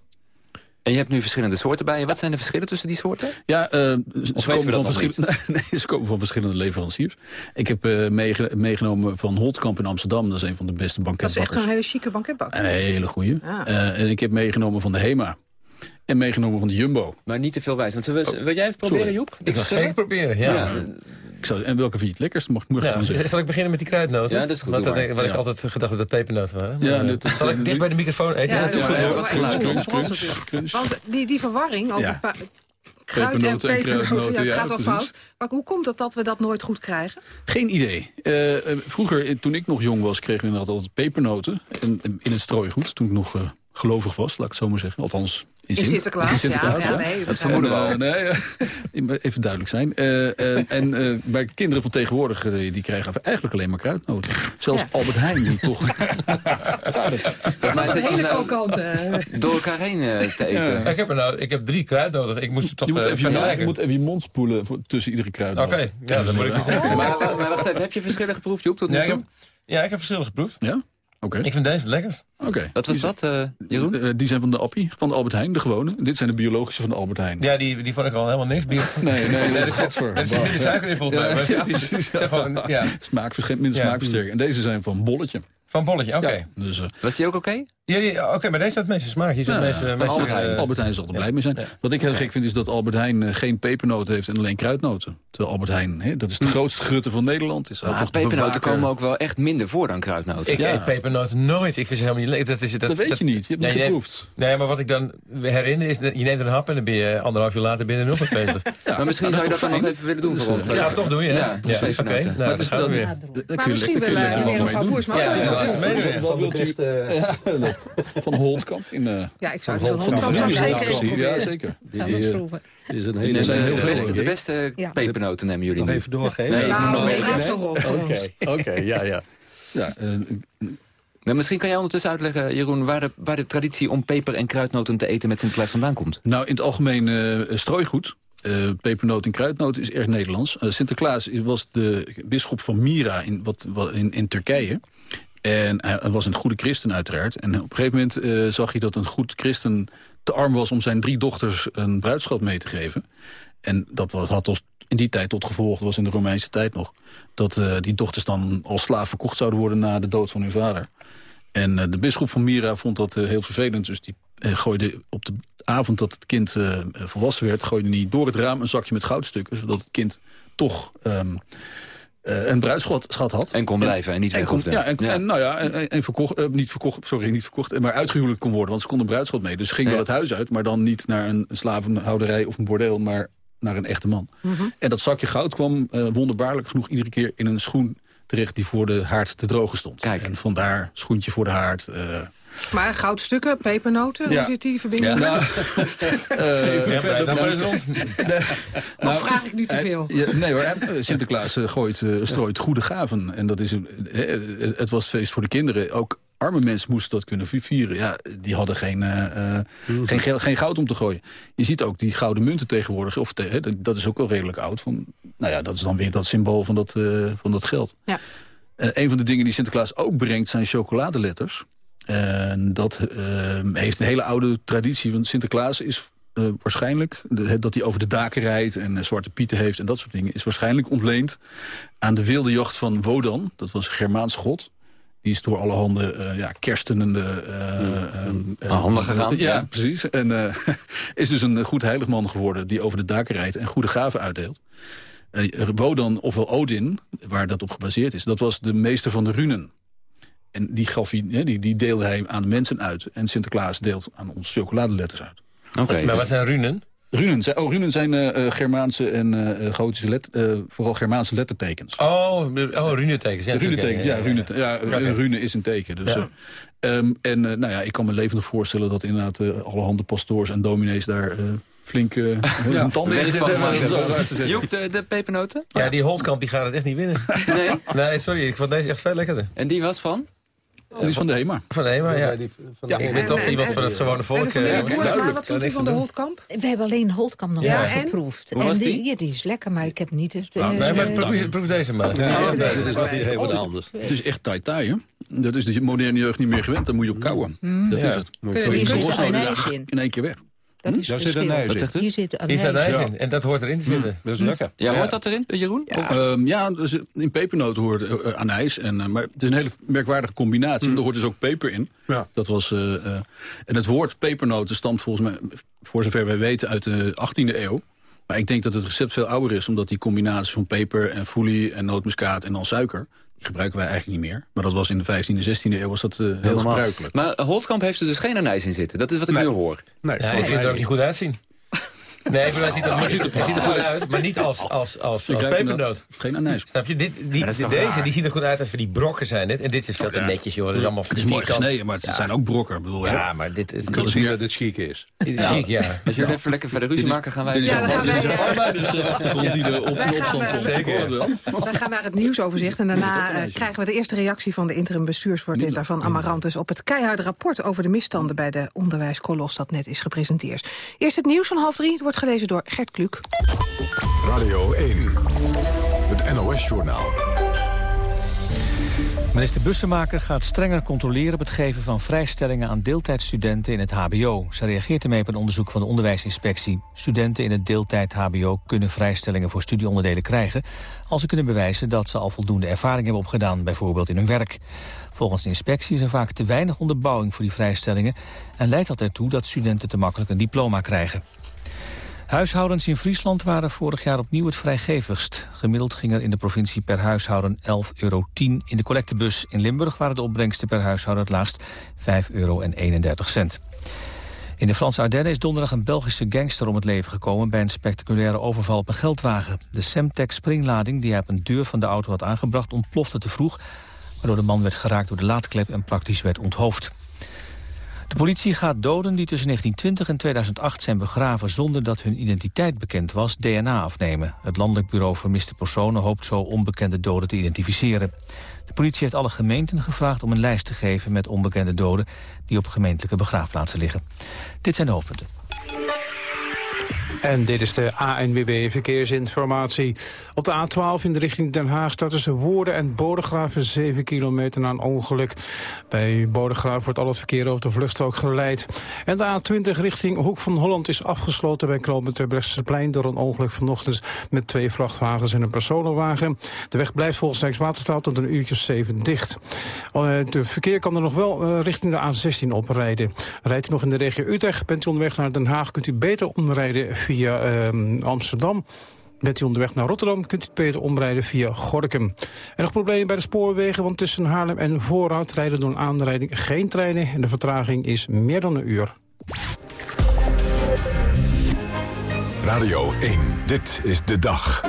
En je hebt nu verschillende soorten bij je. Wat zijn de verschillen tussen die soorten? Ja, uh, ze, komen van verschillende, [laughs] nee, ze komen van verschillende leveranciers. Ik heb uh, meegenomen van Holtkamp in Amsterdam. Dat is een van de beste banketbakkers. Dat is echt zo'n hele chique banketbakker. Een hele goede. Ah. Uh, en ik heb meegenomen van de HEMA. En meegenomen van de Jumbo. Maar niet te veel wijs. Want oh, wil jij even proberen, Sorry. Joep? Ik wil zeker proberen, ja. ja. Ik zou, en welke vind je het lekkerst? Mag, mag ja, dan zeggen. Zal ik beginnen met die kruidnoten? Ja, dat is goed. Want, dat, wat ja. ik altijd gedacht dat het pepernoten waren. Ja, maar, uh, zal ik dicht bij de microfoon eten? Ja, dat is goed. Want die, die verwarring over ja. kruid en pepernoten, ja, het gaat wel fout. Maar hoe komt het dat we dat nooit goed krijgen? Geen idee. Uh, vroeger, toen ik nog jong was, kregen we inderdaad altijd pepernoten. En, in het strooigoed, toen ik nog uh, gelovig was, laat ik het zo maar zeggen. Althans, in, in Sinterklaas, in Sinterklaas ja, ja, nee, dat vermoeden we al. nee, [laughs] even duidelijk zijn. Uh, uh, [laughs] en uh, bij kinderen van tegenwoordig, die krijgen eigenlijk alleen maar kruidnoten. Zelfs ja. Albert Heijn, die toch... [laughs] dat is een hele kokante. Door elkaar heen te eten. Ja. Ik, heb er nou, ik heb drie kruidnoten. Ik moest het toch je moet, even je, je moet even je mond spoelen voor, tussen iedere kruidnoot. Oké, okay. ja, dat moet ik niet zeggen. Maar, maar wacht even, heb je verschillen geproefd, Joep, tot nu ja, toe? Ik heb, ja, ik heb verschillen geproefd. Ja? Okay. Ik vind deze het lekkerst. Oké. Okay. Wat was dat, uh, Jeroen? Uh, die zijn van de Appie, van de Albert Heijn, de gewone. Dit zijn de biologische van de Albert Heijn. Ja, die, die vond ik al helemaal niks. Bio [laughs] nee, nee, nee, dat voor. Er zit minder suiker in volgens mij. [laughs] Ja, precies. Ja. Van, ja. Smaakverschil, minder ja. smaakversterking. En deze zijn van bolletje. Van bolletje, oké. Okay. Ja, dus, uh, was die ook oké? Ja, ja oké, okay, maar deze had het meeste smaak. Hier ja, het meeste, ja, meeste, Albert, Heijn. Uh, Albert Heijn zal er blij mee zijn. Wat ik heel gek vind is dat Albert Heijn uh, geen pepernoten heeft en alleen kruidnoten. Terwijl Albert Heijn, hè, dat is de hm. grootste grutte van Nederland. Is maar pepernoten komen ook wel echt minder voor dan kruidnoten. Ik eet pepernoten nooit. Ik vind ze helemaal niet lekker. Dat, is, dat, dat weet dat, je niet. Je hebt nee, niet geproefd. Nee, maar wat ik dan herinner is, dat je neemt een hap en dan ben je anderhalf uur later binnen nog wat bezig. Maar misschien zou je dat dan nog even willen doen voor ons. Ja, toch doen je. Ja, precies. Oké, maar misschien willen meneer en mevrouw Boers wat wilt u [laughs] van Holtkamp? In, uh, ja, ik zou van Holtkamp zou zeker Ja, zeker. Die, is een hele, zijn heel de beste, de beste ja. pepernoten nemen jullie Nog even doorgeven? Nee, nou, nee, gaat zo rond. Oké, ja, ja. ja uh, maar misschien kan jij ondertussen uitleggen, Jeroen... Waar de, waar de traditie om peper en kruidnoten te eten met Sinterklaas vandaan komt. Nou, in het algemeen uh, strooigoed. Uh, pepernoot en kruidnoot is erg Nederlands. Uh, Sinterklaas was de bisschop van Mira in, wat, wat in, in Turkije. En hij was een goede christen uiteraard. En op een gegeven moment uh, zag hij dat een goed christen te arm was... om zijn drie dochters een bruidschat mee te geven. En dat was, had in die tijd tot gevolg, was in de Romeinse tijd nog... dat uh, die dochters dan als slaaf verkocht zouden worden na de dood van hun vader. En uh, de bisschop van Mira vond dat heel vervelend. Dus die gooide op de avond dat het kind volwassen werd... gooide hij door het raam een zakje met goudstukken... zodat het kind toch... Uh, een bruidschat had. En kon blijven en, en niet weg kon, ja, en, ja. en, nou ja, en, en verkocht, uh, niet verkocht, sorry, niet verkocht, maar uitgehuwelijk kon worden. Want ze konden een bruidschat mee. Dus ze ging ja. wel het huis uit, maar dan niet naar een slavenhouderij of een bordeel, maar naar een echte man. Mm -hmm. En dat zakje goud kwam uh, wonderbaarlijk genoeg iedere keer in een schoen terecht die voor de haard te drogen stond. Kijk. En vandaar schoentje voor de haard. Maar goudstukken, pepernoten, Ja. hoe zit die verbinding? Ja, [laughs] Eh, rond. Of vraag ik nu te hij- veel? ja, nee hoor, hij- Sinterklaas eh, gooit, eh, strooit goede gaven. En dat is, een- eh, eh, het was het feest voor de kinderen. Ook arme mensen moesten dat kunnen vi- vieren. Ja, die hadden geen, eh, eh, geen, geen goud om te gooien. Je ziet ook die gouden munten tegenwoordig. Of te- hè, dat is ook wel redelijk oud. Van, nou ja, dat is dan weer dat symbool van dat, eh, van dat geld. Ja. Eh, een van de dingen die Sinterklaas ook brengt zijn chocoladeletters. En dat eh, heeft een hele oude traditie. Want Sinterklaas is eh, waarschijnlijk... de- dat hij over de daken rijdt en eh, zwarte pieten heeft... en dat soort dingen... is waarschijnlijk ontleend aan de wilde jacht van Wodan. Dat was een Germaans god. Die is door alle handen ja, kerstenende... eh, eh, eh, Aan handen gegaan, Ja, ja. precies. En [laughs] is dus een goed heilig man geworden... die over de daken rijdt en goede gaven uitdeelt. Wodan, ofwel Odin, waar dat op gebaseerd is... dat was de meester van de runen. En die, gaf hij, hè, die, die deelde hij aan de mensen uit. En Sinterklaas deelt aan ons chocoladeletters uit. Oké. Maar wat zijn runen? Runen zijn, oh, runen zijn eh, eh, Germaanse en eh, gotische let, eh, vooral Germaanse lettertekens. Oh, oh runetekens. Ja, runetekens, ja. Rune, ja, een rune is een teken. Dus, Ja. eh, ehm, en eh, nou ja, ik kan me levendig voorstellen dat inderdaad eh, allerhande pastoors en dominees daar flink eh, [laughs] hun tanden in zitten. Joep, de, de pepernoten? Ja, die Holtkamp die gaat het echt niet winnen. Nee? Nee, sorry. Ik vond deze echt veel lekkerder. En die was van? Die is van de HEMA. Van de HEMA, ja. Ja. Ik ben toch iemand van het gewone volk. Eh, Duidelijk, wat vond u van de. Holtkamp? We hebben alleen Holtkamp nog Ja, geproefd. Hoe was en die? Ja, die is lekker, maar ik heb niet... Maar eh, proef, proef deze maar. Dit is wat anders. Het is echt taai-taai, hè? Dat is de moderne jeugd niet meer gewend. Dan moet je op kouwen. Dat Ja. is het. Hier je nou in één keer weg. Dat is Daar zit een verschil. ijs in. Wat zegt u? Hier zit Hier anijs. in. En dat hoort erin te zitten. Dat is lekker. Ja, hoort dat erin, Jeroen? Of- Ehm, ja, dus in pepernoten hoort eh, anijs. En, eh, maar het is een hele merkwaardige combinatie. Er hoort dus ook peper in. Ja. Dat was, eh, eh, en het woord pepernoten stamt volgens mij, voor zover wij weten, uit de 18e eeuw. Maar ik denk dat het recept veel ouder is. Omdat die combinatie van peper en foelie en nootmuskaat en dan suiker... gebruiken wij eigenlijk niet meer. Maar dat was in de 15e, 16e eeuw was dat eh, heel normaal. gebruikelijk. Maar Holtkamp heeft er dus geen anijs in zitten. Dat is wat ik nu hoor. Nee, Ja, ik vind het er ook niet goed uitzien. Nee, maar hij ziet er, hij ziet er, hij ziet er goed uit, maar niet als, als, als, als pepernoot. Geen anijs. Snap je? Dit, die, deze raar? die ziet er goed uit als die brokken zijn het. En dit is veel te netjes, joh. Dat is allemaal Het is mooi gesneden, maar het zijn ook brokken. Ik Bedoel? Ja, maar dit, dit, Dat is meer dat het chic is. dit is chic, ja. Als jullie even lekker verder ruzie maken, gaan wij... Ja, dan gaan wij, eh, die er op in gaan, opstand. Zeker. Het naar het nieuwsoverzicht. En daarna eh, krijgen we de eerste reactie van de interim bestuursvoorzitter van Amarantus... op het keiharde rapport over de misstanden bij de onderwijskolos dat net is gepresenteerd. Eerst het nieuws van half drie. Het wordt gelezen door Gert Kluk. Radio 1. Het NOS-journaal. Minister Bussemaker gaat strenger controleren op het geven van vrijstellingen aan deeltijdstudenten in het hbo. Ze reageert ermee op een onderzoek van de onderwijsinspectie. Studenten in het deeltijd hbo kunnen vrijstellingen voor studieonderdelen krijgen... als ze kunnen bewijzen dat ze al voldoende ervaring hebben opgedaan, bijvoorbeeld in hun werk. Volgens de inspectie is er vaak te weinig onderbouwing voor die vrijstellingen... en leidt dat ertoe dat studenten te makkelijk een diploma krijgen. Huishoudens in Friesland waren vorig jaar opnieuw het vrijgevigst. Gemiddeld ging er in de provincie per huishouden 11,10 euro in de collectebus. In Limburg waren de opbrengsten per huishouden het laagst 5,31 euro. In de Franse Ardennen is donderdag een Belgische gangster om het leven gekomen... bij een spectaculaire overval op een geldwagen. De Semtex springlading die hij op een deur van de auto had aangebracht... ontplofte te vroeg, waardoor de man werd geraakt door de laadklep... en praktisch werd onthoofd. De politie gaat doden die tussen 1920 en 2008 zijn begraven zonder dat hun identiteit bekend was, DNA afnemen. Het Landelijk Bureau Vermiste Personen hoopt zo onbekende doden te identificeren. De politie heeft alle gemeenten gevraagd om een lijst te geven met onbekende doden die op gemeentelijke begraafplaatsen liggen. Dit zijn de hoofdpunten. En dit is de ANWB Verkeersinformatie. Op de A12 in de richting Den Haag staat tussen Woerden en Bodegraven 7 kilometer na een ongeluk. Bij Bodegraven wordt al het verkeer op de vluchtstrook geleid. En de A20 richting Hoek van Holland is afgesloten bij Knoopend Terbrechtseplein door een ongeluk vanochtend met twee vrachtwagens en een personenwagen. De weg blijft volgens Rijkswaterstaat tot een uurtje of 7 dicht. Het verkeer kan er nog wel eh, richting de A16 oprijden. Rijdt u nog in de regio Utrecht, bent u onderweg naar Den Haag, kunt u beter omrijden via eh, Amsterdam. Bent u onderweg naar Rotterdam, kunt u het beter omrijden via Gorkum. En nog problemen bij de spoorwegen, want tussen Haarlem en Voorhout rijden door een aanrijding geen treinen. En de vertraging is meer dan een uur. Radio 1. Dit is de dag.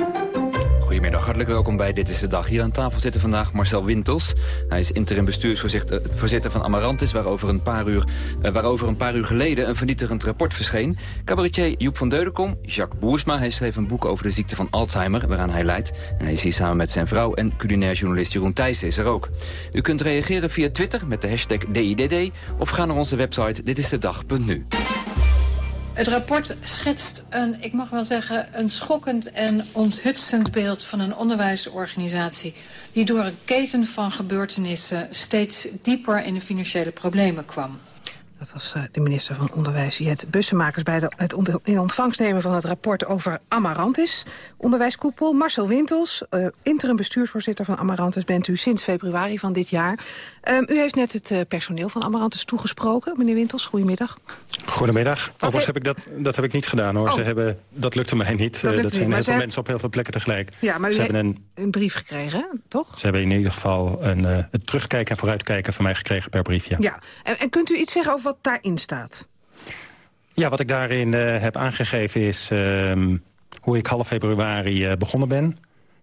Goedemiddag, hartelijk welkom bij Dit is de Dag. Hier aan tafel zitten vandaag Marcel Wintels. Hij is interim bestuursvoorzitter van Amarantis... waarover een paar uur, uh, waarover een paar uur geleden een vernietigend rapport verscheen. Cabaretier Joep van Deudekom, Jacques Boersma... hij schreef een boek over de ziekte van Alzheimer, waaraan hij leidt. En hij is hier samen met zijn vrouw en culinair journalist Jeroen Thijssen is er ook. U kunt reageren via Twitter met de hashtag DIDD... of ga naar onze website ditistedag.nu. Het rapport schetst een, ik mag wel zeggen, een schokkend en onthutsend beeld van een onderwijsorganisatie die door een keten van gebeurtenissen steeds dieper in de financiële problemen kwam. Dat was uh, de minister van Onderwijs, Jet Bussenmakers... bij het in ontvangst nemen van het rapport over Amarantis. Onderwijskoepel, Marcel Wintels, uh, interim bestuursvoorzitter van Amarantis... bent u sinds februari van dit jaar. Um, u heeft net het uh, personeel van Amarantis toegesproken. Meneer Wintels, goedemiddag. Goedemiddag. Overigens heb ik dat, dat heb ik niet gedaan, hoor. Oh. Ze hebben, dat lukte mij niet. Dat, dat zijn niet, heel veel mensen op heel veel plekken tegelijk. Ja, maar u ze hebben een, een brief gekregen, toch? Ze hebben in ieder geval een, het terugkijken en vooruitkijken van mij gekregen per brief, ja. ja. En, en kunt u iets zeggen over wat daarin staat? Ja, wat ik daarin uh, heb aangegeven is uh, hoe ik half februari uh, begonnen ben.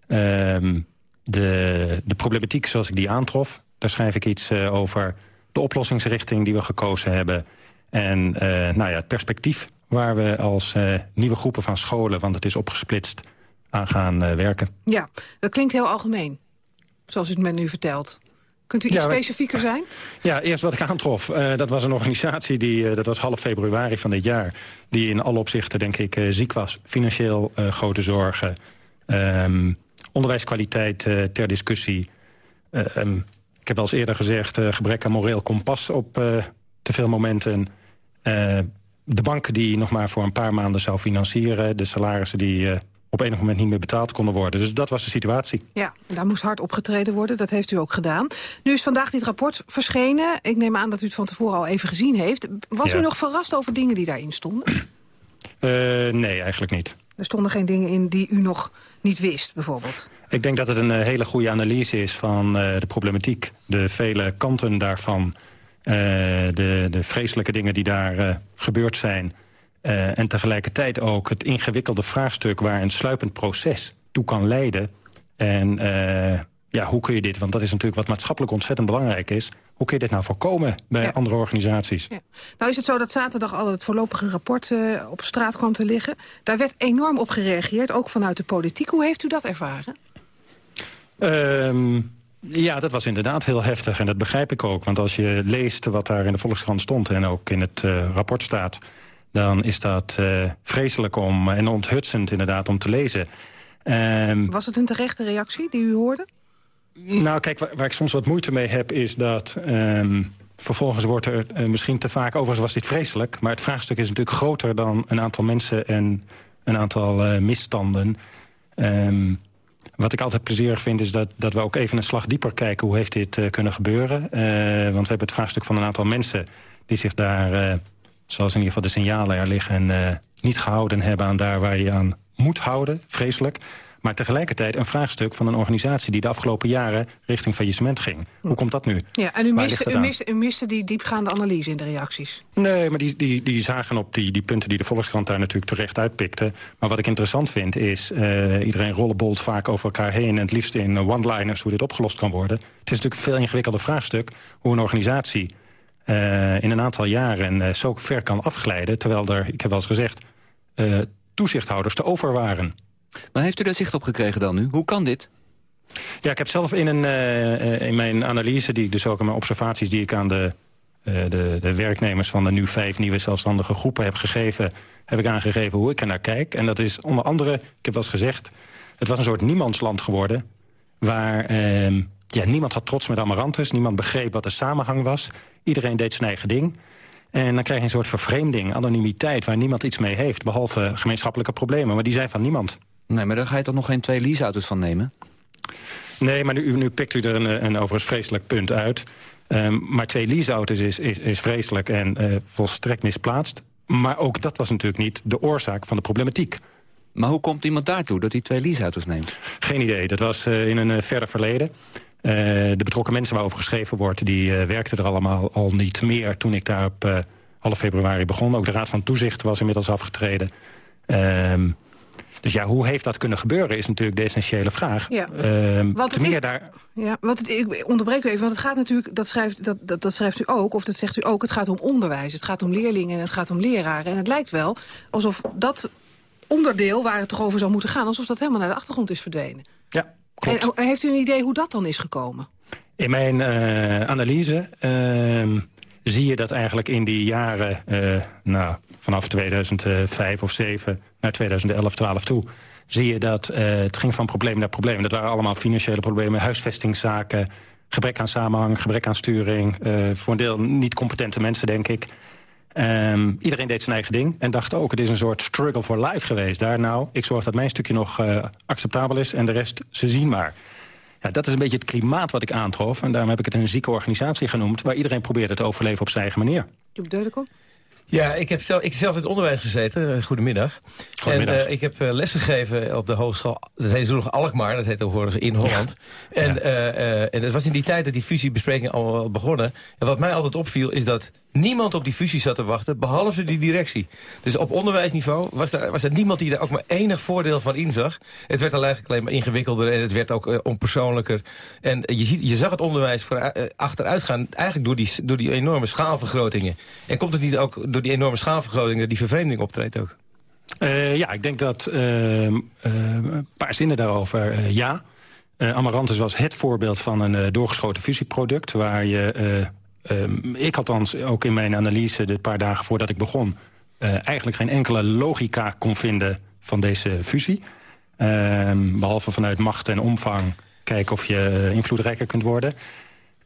Ehm, de, de problematiek zoals ik die aantrof. Daar schrijf ik iets over de oplossingsrichting die we gekozen hebben. En nou ja, het perspectief waar we als nieuwe groepen van scholen... want het is opgesplitst, aan gaan werken. Ja, dat klinkt heel algemeen, zoals u het me nu vertelt. Kunt u iets ja, specifieker zijn? Ja, eerst wat ik aantrof. Uh, dat was een organisatie, die, uh, dat was half februari van dit jaar... die in alle opzichten, denk ik, uh, ziek was. Financieel grote zorgen. Um, onderwijskwaliteit ter discussie. Um, ik heb wel eens eerder gezegd... gebrek aan moreel kompas op te veel momenten. de banken die nog maar voor een paar maanden zou financieren. De salarissen die op enig moment niet meer betaald konden worden. Dus dat was de situatie. Ja, daar moest hard opgetreden worden. Dat heeft u ook gedaan. Nu is vandaag dit rapport verschenen. Ik neem aan dat u het van tevoren al even gezien heeft. Was ja. u nog verrast over dingen die daarin stonden? Uh, [clears throat] nee, eigenlijk niet. Er stonden geen dingen in die u nog niet wist, bijvoorbeeld? Ik denk dat het een hele goede analyse is van uh, de problematiek. De vele kanten daarvan. Uh, de, de vreselijke dingen die daar gebeurd zijn... Uh, en tegelijkertijd ook het ingewikkelde vraagstuk... waar een sluipend proces toe kan leiden. En uh, ja, hoe kun je dit, want dat is natuurlijk wat maatschappelijk ontzettend belangrijk is... hoe kun je dit nou voorkomen bij ja. andere organisaties? Ja. Nou is het zo dat zaterdag al het voorlopige rapport uh, op straat kwam te liggen. Daar werd enorm op gereageerd, ook vanuit de politiek. Hoe heeft u dat ervaren? Um, ja, dat was inderdaad heel heftig en dat begrijp ik ook. Want als je leest wat daar in de Volkskrant stond en ook in het rapport staat dan is dat uh, vreselijk om, en onthutsend inderdaad om te lezen. Um, Was het een terechte reactie die u hoorde? Nou, kijk, waar, waar ik soms wat moeite mee heb is dat... Um, vervolgens wordt er uh, misschien te vaak... overigens was dit vreselijk, maar het vraagstuk is natuurlijk groter... dan een aantal mensen en een aantal uh, misstanden. Um, wat ik altijd plezierig vind is dat, dat we ook even een slag dieper kijken... hoe heeft dit uh, kunnen gebeuren. Want we hebben het vraagstuk van een aantal mensen... die zich daar zoals in ieder geval de signalen er liggen... en uh, niet gehouden hebben aan daar waar je aan moet houden, vreselijk. Maar tegelijkertijd een vraagstuk van een organisatie... die de afgelopen jaren richting faillissement ging. Hoe komt dat nu? Ja, en u miste, u, miste, u miste die diepgaande analyse in de reacties? Nee, maar die, die, die zagen op die, die punten die de Volkskrant daar natuurlijk terecht uitpikte. Maar wat ik interessant vind is... Uh, iedereen rollenbolt vaak over elkaar heen... en het liefst in one-liners hoe dit opgelost kan worden. Het is natuurlijk een veel ingewikkelder vraagstuk... hoe een organisatie uh, in een aantal jaren uh, zo ver kan afglijden... terwijl er, ik heb wel eens gezegd, uh, toezichthouders te over waren. Maar heeft u daar zicht op gekregen dan nu? Hoe kan dit? Ja, ik heb zelf in, een, in mijn analyse, die ik dus ook in mijn observaties... die ik aan de, de, de werknemers van de nu vijf nieuwe zelfstandige groepen heb gegeven... heb ik aangegeven hoe ik er naar kijk. En dat is onder andere, ik heb wel eens gezegd... het was een soort niemandsland geworden... waar ehm, ja, niemand had trots met Amarantus. Niemand begreep wat de samenhang was. Iedereen deed zijn eigen ding. En dan krijg je een soort vervreemding, anonimiteit... waar niemand iets mee heeft, behalve gemeenschappelijke problemen. Maar die zijn van niemand. Nee, maar daar ga je toch nog geen twee leaseauto's van nemen? Nee, maar nu, nu pikt u er een, een overigens vreselijk punt uit. Um, maar twee leaseauto's is, is, is vreselijk en uh, volstrekt misplaatst. Maar ook dat was natuurlijk niet de oorzaak van de problematiek. Maar hoe komt iemand daartoe dat hij twee leaseauto's neemt? Geen idee. Dat was uh, in een uh, verder verleden. Uh, de betrokken mensen waarover geschreven wordt... die uh, werkten er allemaal al niet meer toen ik daar op uh, half februari begon. Ook de Raad van Toezicht was inmiddels afgetreden. Ehm, Dus ja, hoe heeft dat kunnen gebeuren is natuurlijk de essentiële vraag. Ja. Ehm, het meer is- daar... Ja, het, ik onderbreek u even, want het gaat natuurlijk, dat schrijft, dat, dat, dat schrijft u ook, of dat zegt u ook, het gaat om onderwijs. Het gaat om leerlingen en het gaat om leraren. En het lijkt wel alsof dat onderdeel waar het toch over zou moeten gaan, alsof dat helemaal naar de achtergrond is verdwenen. Ja, klopt. En, heeft u een idee hoe dat dan is gekomen? In mijn eh, analyse ehm, zie je dat eigenlijk in die jaren... eh, nou, vanaf 2005 of 7 naar 2011, 12 toe... zie je dat eh, het ging van probleem naar probleem. Dat waren allemaal financiële problemen, huisvestingszaken... gebrek aan samenhang, gebrek aan sturing. voor een deel niet competente mensen, denk ik. Ehm, iedereen deed zijn eigen ding en dacht ook... het is een soort struggle for life geweest. Daar nou, ik zorg dat mijn stukje nog eh, acceptabel is... en de rest, ze zien maar. Ja, dat is een beetje het klimaat wat ik aantrof. En daarom heb ik het een zieke organisatie genoemd... waar iedereen probeerde te overleven op zijn eigen manier. Joep Deudekom? Ja, ik heb zelf, ik heb zelf in het onderwijs gezeten. Eh, Goedemiddag. Goedemiddag. En eh, ik heb eh, lessen gegeven op de hogeschool. Dat heet nog Alkmaar, dat heet tegenwoordig in Holland. En, eh, eh, en het was in die tijd dat die fusiebesprekingen al begonnen. En wat mij altijd opviel is dat niemand op die fusie zat te wachten, behalve die directie. Dus op onderwijsniveau was er, was er niemand die er ook maar enig voordeel van inzag. Het werd alleen alleen maar ingewikkelder en het werd ook eh, onpersoonlijker. En je, ziet, je zag het onderwijs voor, eh, achteruit gaan, eigenlijk door die, door die enorme schaalvergrotingen. En komt het niet ook door die enorme schaalvergrotingen die vervreemding optreedt ook? Eh, ja, ik denk dat ehm, eh, een paar zinnen daarover, eh, ja. Eh, Amarantus was het voorbeeld van een eh, doorgeschoten fusieproduct... waar je, eh, ehm, ik althans ook in mijn analyse de paar dagen voordat ik begon... eh, eigenlijk geen enkele logica kon vinden van deze fusie. Ehm, behalve vanuit macht en omvang kijken of je eh, invloedrijker kunt worden.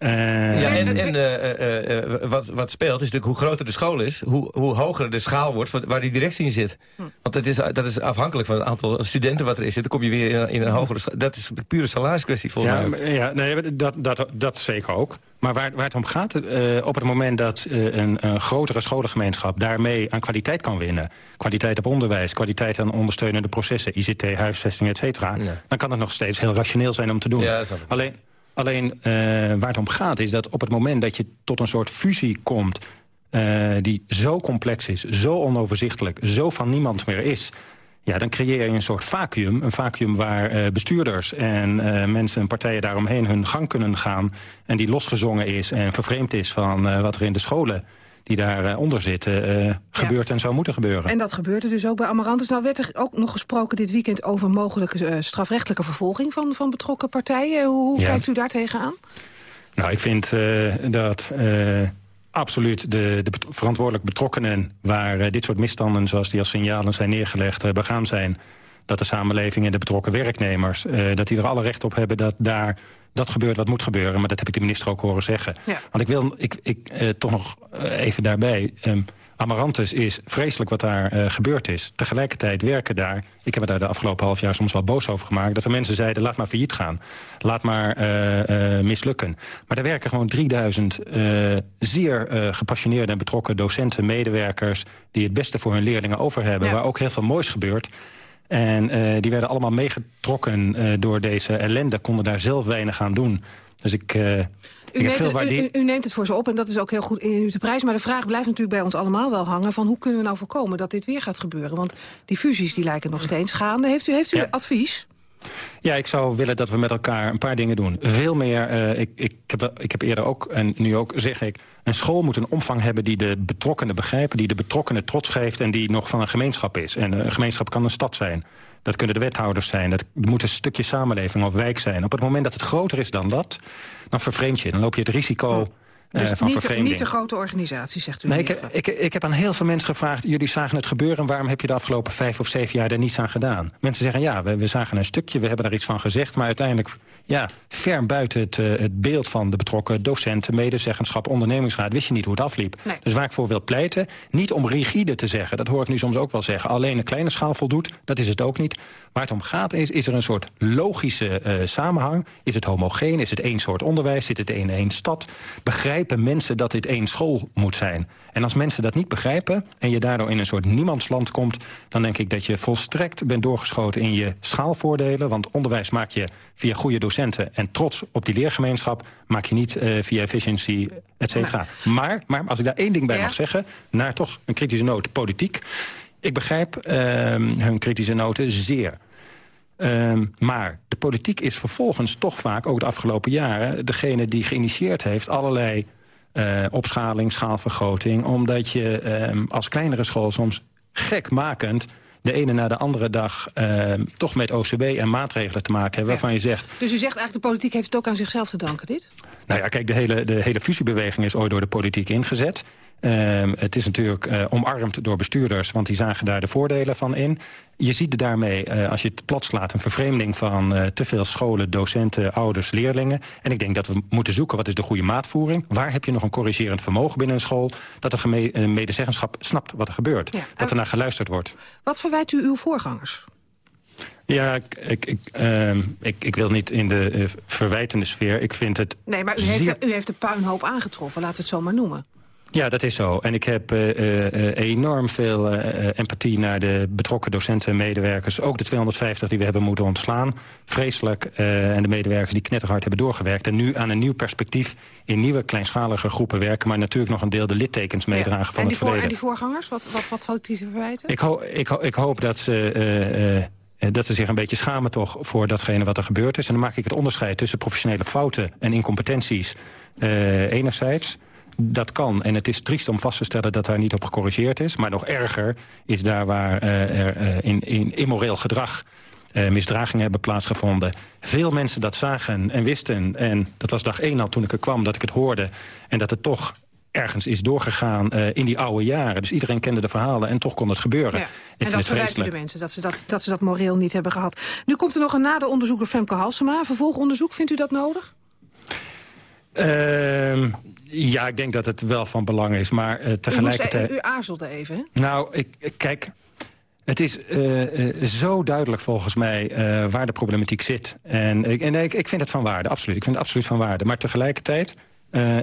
Ehm, Ja, en, en eh, eh, eh, wat, wat speelt is natuurlijk hoe groter de school is... hoe, hoe hoger de schaal wordt waar die directie in zit. Want dat is, dat is afhankelijk van het aantal studenten wat er is. Dan kom je weer in, in een hogere schaal. Dat is een pure salariskwestie volgens ja, mij. maar- Ja, nee, dat, dat, dat zeker ook. Maar waar, waar het om gaat, eh, op het moment dat eh, een, een grotere scholengemeenschap... daarmee aan kwaliteit kan winnen... kwaliteit op onderwijs, kwaliteit aan ondersteunende processen... ICT, huisvesting, et cetera... dan kan het nog steeds heel rationeel zijn om te doen. Ja. Alleen, alleen eh, waar het om gaat is dat op het moment dat je tot een soort fusie komt... eh, die zo complex is, zo onoverzichtelijk, zo van niemand meer is... Ja, dan creëer je een soort vacuüm. Een vacuüm waar eh, bestuurders en mensen en partijen daaromheen hun gang kunnen gaan... en die losgezongen is en vervreemd is van wat er in de scholen... die daaronder onder zitten, eh, gebeurt en zou moeten gebeuren. En dat gebeurde dus ook bij Amarantus. Nou werd er ook nog gesproken dit weekend over mogelijke eh, strafrechtelijke vervolging van, van betrokken partijen. Hoe, hoe Ja. kijkt u daar tegenaan? Nou, ik vind eh, dat eh, absoluut de, de verantwoordelijk betrokkenen... waar eh, dit soort misstanden, zoals die als signalen zijn neergelegd, eh, begaan zijn... dat de samenleving en de betrokken werknemers... eh, dat die er alle recht op hebben dat daar dat gebeurt wat moet gebeuren. Maar dat heb ik de minister ook horen zeggen. Ja. Want ik wil ik, ik, eh, toch nog eh, even daarbij... ehm, Amarantus is vreselijk wat daar eh, gebeurd is. Tegelijkertijd werken daar... ik heb me daar de afgelopen half jaar soms wel boos over gemaakt... dat er mensen zeiden, laat maar failliet gaan. Laat maar mislukken. Maar er werken gewoon 3000 eh, zeer gepassioneerde en betrokken docenten, medewerkers... die het beste voor hun leerlingen over hebben. Ja. Waar ook heel veel moois gebeurt. En eh, die werden allemaal meegetrokken eh, door deze ellende. Konden daar zelf weinig aan doen. Dus ik... eh, U neemt, veel het, u, u- neemt het voor ze op en dat is ook heel goed in te prijs. Maar de vraag blijft natuurlijk bij ons allemaal wel hangen... van hoe kunnen we nou voorkomen dat dit weer gaat gebeuren? Want die fusies die lijken nog steeds gaande. Heeft u, heeft u Ja. advies? Ja, ik zou willen dat we met elkaar een paar dingen doen. Veel meer, eh, ik, ik, heb, ik heb eerder ook, en nu ook zeg ik... een school moet een omvang hebben die de betrokkenen begrijpen... die de betrokkenen trots geeft en die nog van een gemeenschap is. En een gemeenschap kan een stad zijn. Dat kunnen de wethouders zijn. Dat moet een stukje samenleving of wijk zijn. Op het moment dat het groter is dan dat, dan vervreemd je. Dan loop je het risico eh, Dus van niet, niet de grote organisatie, zegt u. Nee, ik, ik, ik heb aan heel veel mensen gevraagd... jullie zagen het gebeuren, waarom heb je de afgelopen vijf of zeven jaar... daar niets aan gedaan? Mensen zeggen, ja, we, we zagen een stukje, we hebben daar iets van gezegd... maar uiteindelijk, ja, ver buiten het, eh, het beeld van de betrokken docenten... medezeggenschap, ondernemingsraad, wist je niet hoe het afliep. Nee. Dus waar ik voor wil pleiten, niet om rigide te zeggen... dat hoor ik nu soms ook wel zeggen, alleen een kleine schaal voldoet... dat is het ook niet. Waar het om gaat is, is er een soort logische eh, samenhang? Is het homogeen? Is het één soort onderwijs? Zit het in één stad? Begrijpen mensen dat dit één school moet zijn? En als mensen dat niet begrijpen en je daardoor in een soort niemandsland komt... dan denk ik dat je volstrekt bent doorgeschoten in je schaalvoordelen. Want onderwijs maak je via goede docenten en trots op die leergemeenschap... maak je niet eh, via efficiency, et cetera. Maar, maar als ik daar één ding bij Ja? mag zeggen, naar toch een kritische noot politiek... ik begrijp ehm, hun kritische noten zeer. Ehm, maar de politiek is vervolgens toch vaak, ook de afgelopen jaren... degene die geïnitieerd heeft allerlei uh, opschaling, schaalvergroting... omdat je ehm, als kleinere school soms gekmakend de ene na de andere dag uh, toch met OCW en maatregelen te maken hebben... waarvan je zegt... Dus u zegt eigenlijk de politiek heeft het ook aan zichzelf te danken, dit? Nou ja, kijk, de hele, de hele fusiebeweging is ooit door de politiek ingezet. Uh, het is natuurlijk uh, omarmd door bestuurders, want die zagen daar de voordelen van in. Je ziet daarmee, uh, als je het plat slaat, een vervreemding van uh, te veel scholen, docenten, ouders, leerlingen. En ik denk dat we moeten zoeken wat is de goede maatvoering. Waar heb je nog een corrigerend vermogen binnen een school? Dat de medezeggenschap snapt wat er gebeurt. Ja, dat er naar geluisterd wordt. Wat verwijt u uw voorgangers? Ja, ik, ik, ik, uh, ik, ik, wil niet in de uh, verwijtende sfeer. Ik vind het Nee, maar u, zeer... heeft, u heeft de puinhoop aangetroffen, laat het zo maar noemen. Ja, dat is zo. En ik heb uh, uh, enorm veel uh, empathie naar de betrokken docenten en medewerkers. Ook de 250 die we hebben moeten ontslaan. Vreselijk. en de medewerkers die knetterhard hebben doorgewerkt. En nu aan een nieuw perspectief in nieuwe kleinschalige groepen werken. Maar natuurlijk nog een deel de littekens meedragen ja. van het verleden. En die voorgangers, wat, wat, wat valt die te verwijten? Ik, ho ik, ho ik hoop dat ze dat ze zich een beetje schamen toch voor datgene wat er gebeurd is. En dan maak ik het onderscheid tussen professionele fouten en incompetenties enerzijds. Dat kan. En het is triest om vast te stellen dat daar niet op gecorrigeerd is. Maar nog erger is daar waar uh, er uh, in, in immoreel gedrag uh, misdragingen hebben plaatsgevonden. Veel mensen dat zagen en wisten. En dat was dag één al toen ik er kwam dat ik het hoorde. En dat het toch ergens is doorgegaan uh, in die oude jaren. Dus iedereen kende de verhalen en toch kon het gebeuren. Ja. Ik en dat verwijten de mensen, dat ze dat, dat ze dat moreel niet hebben gehad. Nu komt er nog een naderonderzoek door Femke Halsema. Vervolgonderzoek, vindt u dat nodig? Uh, ja, ik denk dat het wel van belang is, maar uh, tegelijkertijd... U, moest, u, aarzelde even, hè? Nou, ik, kijk, het is uh, uh, zo duidelijk volgens mij waar de problematiek zit. En, en ik, ik vind het van waarde, absoluut. Ik vind het absoluut van waarde. Maar tegelijkertijd,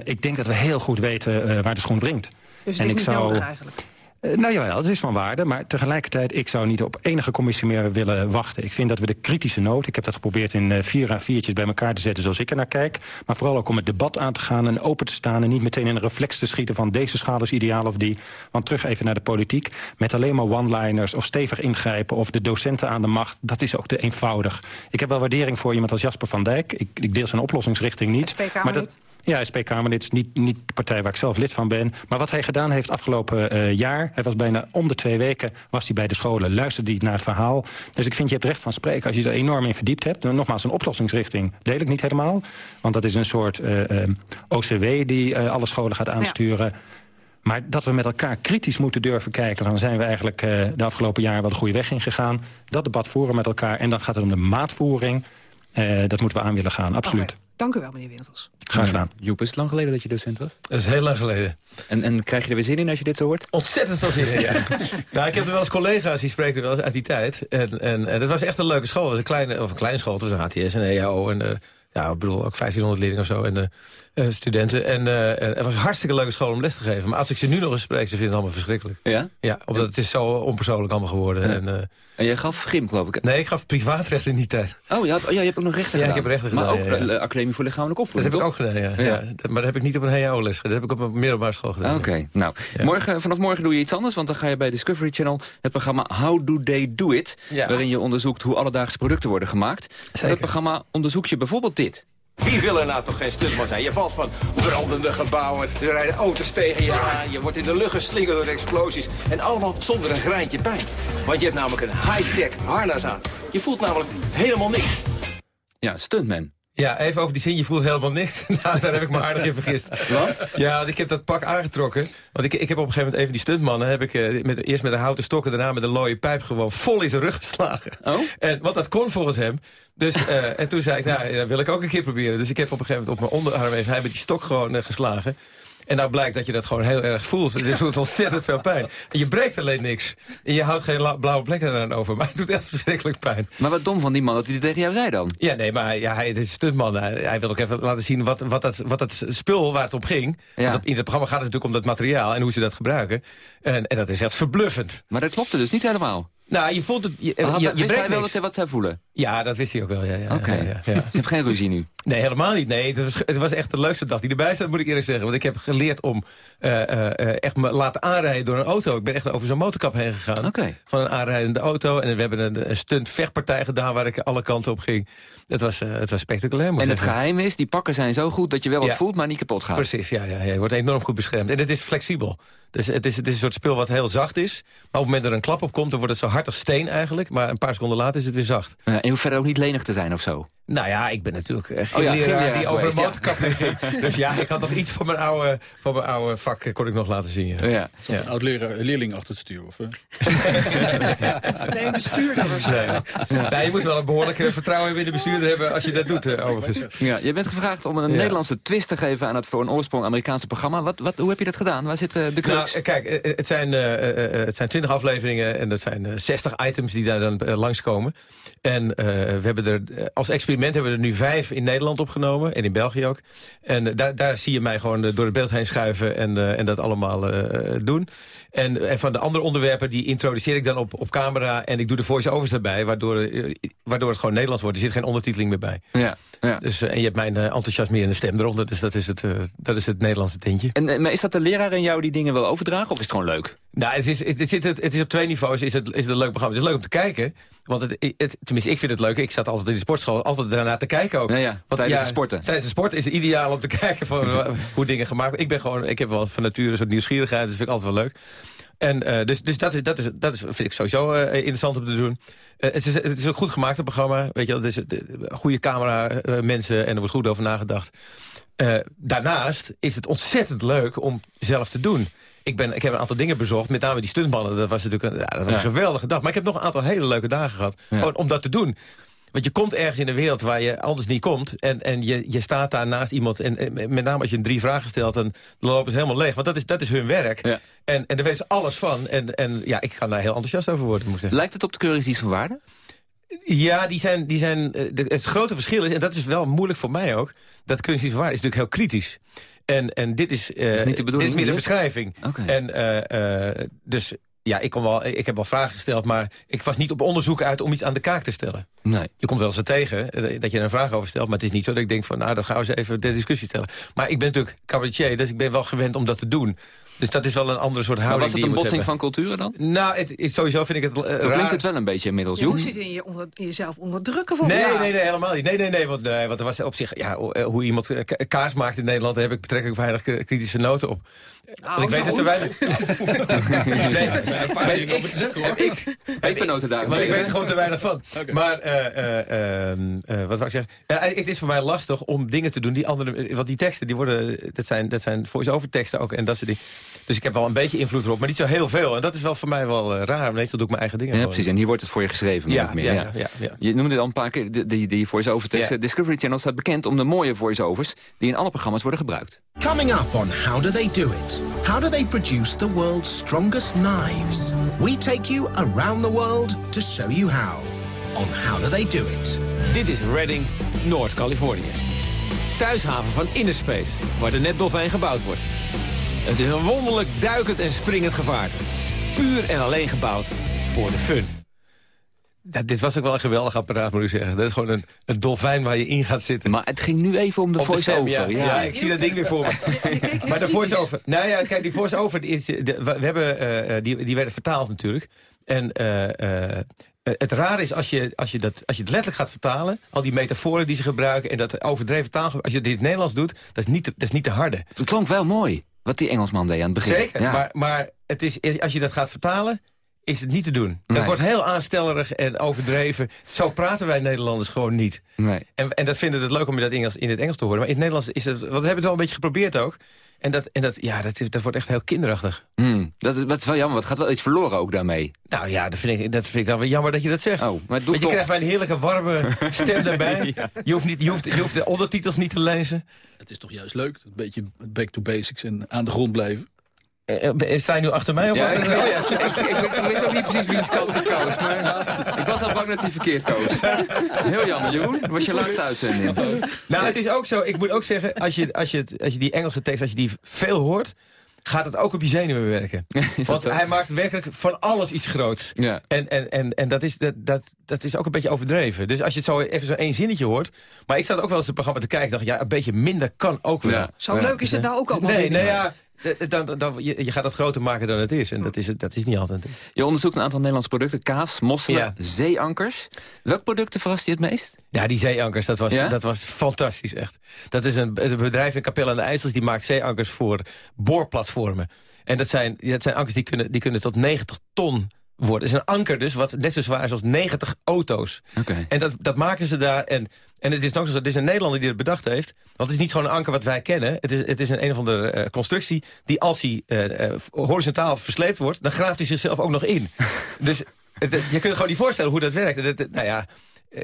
ik denk dat we heel goed weten waar de schoen wringt. Dus het en is ik niet zou, nodig eigenlijk? Uh, nou jawel, het is van waarde, maar tegelijkertijd... ik zou niet op enige commissie meer willen wachten. Ik vind dat we de kritische nood... ik heb dat geprobeerd in uh, vier à viertjes bij elkaar te zetten... zoals ik er naar kijk. Maar vooral ook om het debat aan te gaan en open te staan... en niet meteen in een reflex te schieten van deze schaal is ideaal of die. Want terug even naar de politiek. Met alleen maar one-liners of stevig ingrijpen... of de docenten aan de macht, dat is ook te eenvoudig. Ik heb wel waardering voor iemand als Jasper van Dijk. Ik, ik deel zijn oplossingsrichting niet. Maar dat, ja, SP-Kamerlid is niet, niet de partij waar ik zelf lid van ben. Maar wat hij gedaan heeft afgelopen uh, jaar... hij was bijna om de twee weken was hij bij de scholen. Luisterde hij naar het verhaal. Dus ik vind je hebt recht van spreken als je er enorm in verdiept hebt. Nogmaals, een oplossingsrichting deel ik niet helemaal. Want dat is een soort uh, uh, OCW die alle scholen gaat aansturen... Ja. Maar dat we met elkaar kritisch moeten durven kijken... dan zijn we eigenlijk de afgelopen jaren wel de goede weg ingegaan. Dat debat voeren met elkaar. En dan gaat het om de maatvoering. Dat moeten we aan willen gaan, absoluut. Okay. Dank u wel, meneer Wintels. Graag gedaan. Joep, is het lang geleden dat je docent was? Dat is heel lang geleden. En, en krijg je er weer zin in als je dit zo hoort? Ontzettend veel zin in, ja. [laughs] nou, ik heb er wel eens collega's die spreken wel eens uit die tijd. En, en, en het was echt een leuke school. Het was een kleine, of een kleine school. Het was een HTS en EHO en... Uh, ja, ik bedoel, ook 1500 leerlingen of zo. En uh, studenten. En uh, het was een hartstikke leuke school om les te geven. Maar als ik ze nu nog eens spreek, ze vinden het allemaal verschrikkelijk. Ja? Ja, omdat het is zo onpersoonlijk allemaal geworden. Ja. En, en jij gaf gym, geloof ik? Nee, ik gaf privaatrecht in die tijd. Oh, je, had, oh ja, je hebt ook nog rechten ja, gedaan. ik heb rechten maar gedaan. Maar ook ja, ja. Academie voor Lichamelijke Opvoeding, Dat heb ik ook gedaan, ja. Maar dat heb ik niet op een HAO les gedaan. Dat heb ik op een middelbare school gedaan. Oké, okay. nou. Morgen, vanaf morgen doe je iets anders, want dan ga je bij Discovery Channel het programma How Do They Do It, waarin je onderzoekt hoe alledaagse producten worden gemaakt. Zeker. En dat programma onderzoekt je bijvoorbeeld dit. Wie wil er nou toch geen stuntman zijn? Je valt van brandende gebouwen, er rijden auto's tegen je aan... je wordt in de lucht geslingerd door explosies... en allemaal zonder een greintje pijn. Want je hebt namelijk een high-tech harnas aan. Je voelt namelijk helemaal niks. Ja, stuntman. Ja, even over die zin, je voelt helemaal niks. [laughs] nou, daar heb ik me aardig in vergist. Wat? Ja, want ik heb dat pak aangetrokken. Want ik, ik heb op een gegeven moment even die stuntmannen... Heb ik, uh, met, eerst met een houten stok en daarna met een looie pijp... gewoon vol in zijn rug geslagen. Oh? En, want dat kon volgens hem. Dus, uh, en toen zei ik, nou, dat wil ik ook een keer proberen. Dus ik heb op een gegeven moment op mijn onderarm even... hij met die stok gewoon uh, geslagen. En nou blijkt dat je dat gewoon heel erg voelt. Het doet ontzettend veel pijn. En je breekt alleen niks. En je houdt geen blauwe plekken eraan over. Maar het doet echt verschrikkelijk pijn. Maar wat dom van die man dat hij dit tegen jou zei dan? Ja, nee, maar ja, hij is een stuntman. Hij, hij wil ook even laten zien wat, wat, dat, wat dat spul waar het om ging. Ja. In het programma gaat het natuurlijk om dat materiaal en hoe ze dat gebruiken. En, en dat is echt verbluffend. Maar dat klopte dus niet helemaal. Nou, je voelt het... Je, had- je, je wist hij wel wat, wat zij voelen? Ja, dat wist hij ook wel. Ja, ja, Oké. ja, ja, ja. [laughs] Je hebt geen ruzie nu? Nee, helemaal niet. Nee, het, was, het was echt de leukste dag die erbij staat, moet ik eerlijk zeggen. Want ik heb geleerd om eh, eh, eh, echt me laten aanrijden door een auto. Ik ben echt over zo'n motorkap heen gegaan. Van een aanrijdende auto. En we hebben een, een stunt vechtpartij gedaan waar ik alle kanten op ging. Het was, eh, het was spectaculair. moet En het geheim is, die pakken zijn zo goed dat je wel wat voelt, maar niet kapot gaat. Precies, ja, ja, ja. Je wordt enorm goed beschermd. En het is flexibel. Dus het is, het is een soort speel wat heel zacht is. Maar op het moment dat er een klap op komt, dan wordt het zo hard als steen eigenlijk. Maar een paar seconden later is het weer zacht. Ja, en je hoeft verder ook niet lenig te zijn of zo. Nou ja, ik ben natuurlijk eh, geen Oh ja, geen leraar leraar die over een motorkap ging. [laughs] Dus ja, ik had nog iets van mijn oude, van mijn oude vak eh, kon ik nog laten zien. Ja. Ja. Een oud leraar, leerling achter het stuur. Of, eh? [laughs] Nee, een bestuurder waarschijnlijk. Nee, je moet wel een behoorlijke vertrouwen in de bestuurder hebben als je dat doet, overigens. Ja, je bent gevraagd om een Ja. Nederlandse twist te geven aan het voor een oorsprong Amerikaanse programma. Wat, wat, hoe heb je dat gedaan? Waar zit de Nou, crux? kijk, het zijn, eh, eh, eh, het zijn 20 afleveringen en dat zijn eh, 60 items die daar dan eh, langskomen. En eh, we hebben er, eh, als experiment hebben we er nu vijf in Nederland opgenomen en in België ook. En daar, daar zie je mij gewoon door het beeld heen schuiven en, en dat allemaal doen. En, en van de andere onderwerpen die introduceer ik dan op, op camera en ik doe de voice-overs erbij, waardoor, waardoor het gewoon Nederlands wordt. Er zit geen ondertiteling meer bij. ja, ja. Dus, en je hebt mijn enthousiasmerende stem eronder, dus dat is het, dat is het Nederlandse tintje. En, maar is dat de leraar in jou die dingen wil overdragen of is het gewoon leuk? Nou, het is, het, zit, het is op twee niveaus is het, is het een leuk programma. Het is leuk om te kijken. Want het, het, tenminste, ik vind het leuk. Ik zat altijd in de sportschool, altijd daarna te kijken ook. Ja, ja, Want, tijdens het sporten. Tijdens de sport is het ideaal om te [laughs] kijken van, eh, hoe dingen gemaakt worden. Ik ben gewoon, ik heb wel van nature een soort nieuwsgierigheid. Dat vind ik altijd wel leuk. En eh, dus, dus dat, is, dat, is, dat is, vind ik sowieso eh, interessant om te doen. Het, is, het is ook goed gemaakt, het programma. Weet je, het is eh, goede camera mensen en er wordt goed over nagedacht. Daarnaast is het ontzettend leuk om zelf te doen. Ik, ben, ik heb een aantal dingen bezocht, met name die stuntmannen. Dat was natuurlijk een, ja, dat was een geweldige dag. Maar ik heb nog een aantal hele leuke dagen gehad. Gewoon om dat te doen. Want je komt ergens in de wereld waar je anders niet komt. En, en je, je staat daar naast iemand. En, en met name als je een drie vragen stelt, dan lopen ze helemaal leeg. Want dat is, dat is hun werk. Ja. En, en daar weten ze alles van. En, en ja, ik ga daar heel enthousiast over worden, moet. Lijkt het op de keuringsdienst van waarde? Ja, die zijn, die zijn, eh, de- het grote verschil is, en dat is wel moeilijk voor mij ook... dat kunstdienst van waarde is natuurlijk heel kritisch. En, en dit is, eh, is niet de bedoeling, dit is meer een beschrijving. En, eh, eh, dus ja, ik, kon wel, ik heb wel vragen gesteld, maar ik was niet op onderzoek uit om iets aan de kaak te stellen. Nee. Je komt wel eens er tegen dat je er een vraag over stelt, maar het is niet zo dat ik denk van, nou, dan gaan we eens even de discussie stellen. Maar ik ben natuurlijk cabaretier, dus ik ben wel gewend om dat te doen. Dus dat is wel een andere soort Maar houding was het een botsing van culturen dan? Nou, het, het- sowieso vind ik het eh, Zo raar. klinkt het wel een beetje inmiddels, Je moet zitten in je onder, jezelf onderdrukken voor Nee, nee, nee, helemaal niet. Nee, nee, nee, want, nee, want er was op zich, ja, hoe eh, hoe iemand eh, ka- kaas maakt in Nederland, daar heb ik betrekkelijk weinig kritische noten op. Want ik weet het te weinig. [laughs] nee, een paar dingen over te zeggen, hoor. Ik, weet er gewoon te weinig van. Maar, eh, eh, ehm, eh, wat wou ik zeggen? Ja, het is voor mij lastig om dingen te doen die andere... Want die teksten, die worden, dat zijn, dat zijn voice-over teksten ook en dat soort dingen. Dus ik heb wel een beetje invloed erop, maar niet zo heel veel. En dat is wel voor mij wel raar. Meestal doe ik mijn eigen dingen. Ja, gewoon. precies. En hier wordt het voor je geschreven, Ja, meer. ja, Ja, ja, ja, ja. Je noemde al een paar keer die, die, die voice-over teksten. Ja. Discovery Channel staat bekend om de mooie voice-overs... die in alle programma's worden gebruikt. Coming up on How Do They Do It? How do they produce the world's strongest knives? We take you around the world to show you how. On How Do They Do It? Dit is Redding, Noord-Californië. Thuishaven van Innerspace, waar de netdolfijn gebouwd wordt. Het is een wonderlijk duikend en springend gevaarte. Puur en alleen gebouwd voor de fun. Ja, dit was ook wel een geweldig apparaat, moet ik zeggen. Dat is gewoon een, een dolfijn waar je in gaat zitten. Maar het ging nu even om de voice-over. ja. Ja, ik zie dat ding weer voor me. [laughs] maar de voice-over... Nou ja, kijk, die voice-over... de- We hebben, eh, eh, die, die werden vertaald natuurlijk. En eh, eh, het rare is, als je, als, je dat, als je het letterlijk gaat vertalen... al die metaforen die ze gebruiken en dat overdreven taal... als je dit in het Nederlands doet, dat is niet, te- dat is niet te harde. Het klonk wel mooi, wat die Engelsman deed aan het begin. Zeker, Ja. maar, maar het is, als je dat gaat vertalen, is het niet te doen. Dat wordt heel aanstellerig en overdreven. Zo praten wij Nederlanders gewoon niet. Nee. En, en dat vinden we het leuk om dat Engels, in het Engels te horen. Maar in het Nederlands is het... Want we hebben het wel een beetje geprobeerd ook. En dat, en dat, ja, dat, is- dat wordt echt heel kinderachtig. Hmm, dat, is, dat is wel jammer, want het gaat wel iets verloren ook daarmee. Nou ja, dat vind ik, dat vind ik dan wel jammer dat je dat zegt. Oh, maar doe Want je toch. krijgt mijn heerlijke warme [laughs] stem daarbij. je, hoeft niet, je, hoeft, je hoeft de ondertitels niet te lezen. Het is toch juist leuk, een beetje back to basics en aan de grond blijven. Eh, eh, sta je nu achter mij? Of Ja, ik, weet- ik, ik, ik wist ook niet precies wiens kant ik koos, maar ik was al bang dat hij verkeerd koos. Heel jammer, Jeroen. Dat was je laatste uitzending. Nou, het is ook zo. Ik moet ook zeggen, als je, als je, als je die Engelse tekst, als je die veel hoort... gaat het ook op je zenuwen werken. [laughs] Want hij maakt werkelijk van alles iets groots. Ja. En, en, en, en dat, is, dat, dat, dat is ook een beetje overdreven. Dus als je het zo even zo één zinnetje hoort... Maar ik zat ook wel eens het programma te kijken dacht, ja, een beetje minder kan ook wel. Ja. Zo leuk is het nou ook allemaal Nee, niet. ja, dan, dan, dan- je, je gaat het groter maken dan het is. En dat is, het- dat is niet altijd. Je onderzoekt een aantal Nederlandse producten. Kaas, mosselen, Ja. zeeankers. Welke producten verrast je het meest? Ja, die zeeankers, dat was, Ja? dat was fantastisch echt. Dat is een, een bedrijf in Capelle aan de IJssels... die maakt zeeankers voor boorplatformen. En dat zijn, dat zijn ankers die kunnen, die kunnen tot 90 ton worden. Het is een anker dus, wat net zo zwaar is als 90 auto's. Oké. En dat, dat maken ze daar. En, en het is nog zo, het is een Nederlander die het bedacht heeft. Want het is niet gewoon een anker wat wij kennen. Het is, het is een een of andere eh, constructie die als hij eh, eh, horizontaal versleept wordt... dan graaft hij zichzelf ook nog in. [laughs] dus het, je kunt gewoon niet voorstellen hoe dat werkt. Het- nou ja,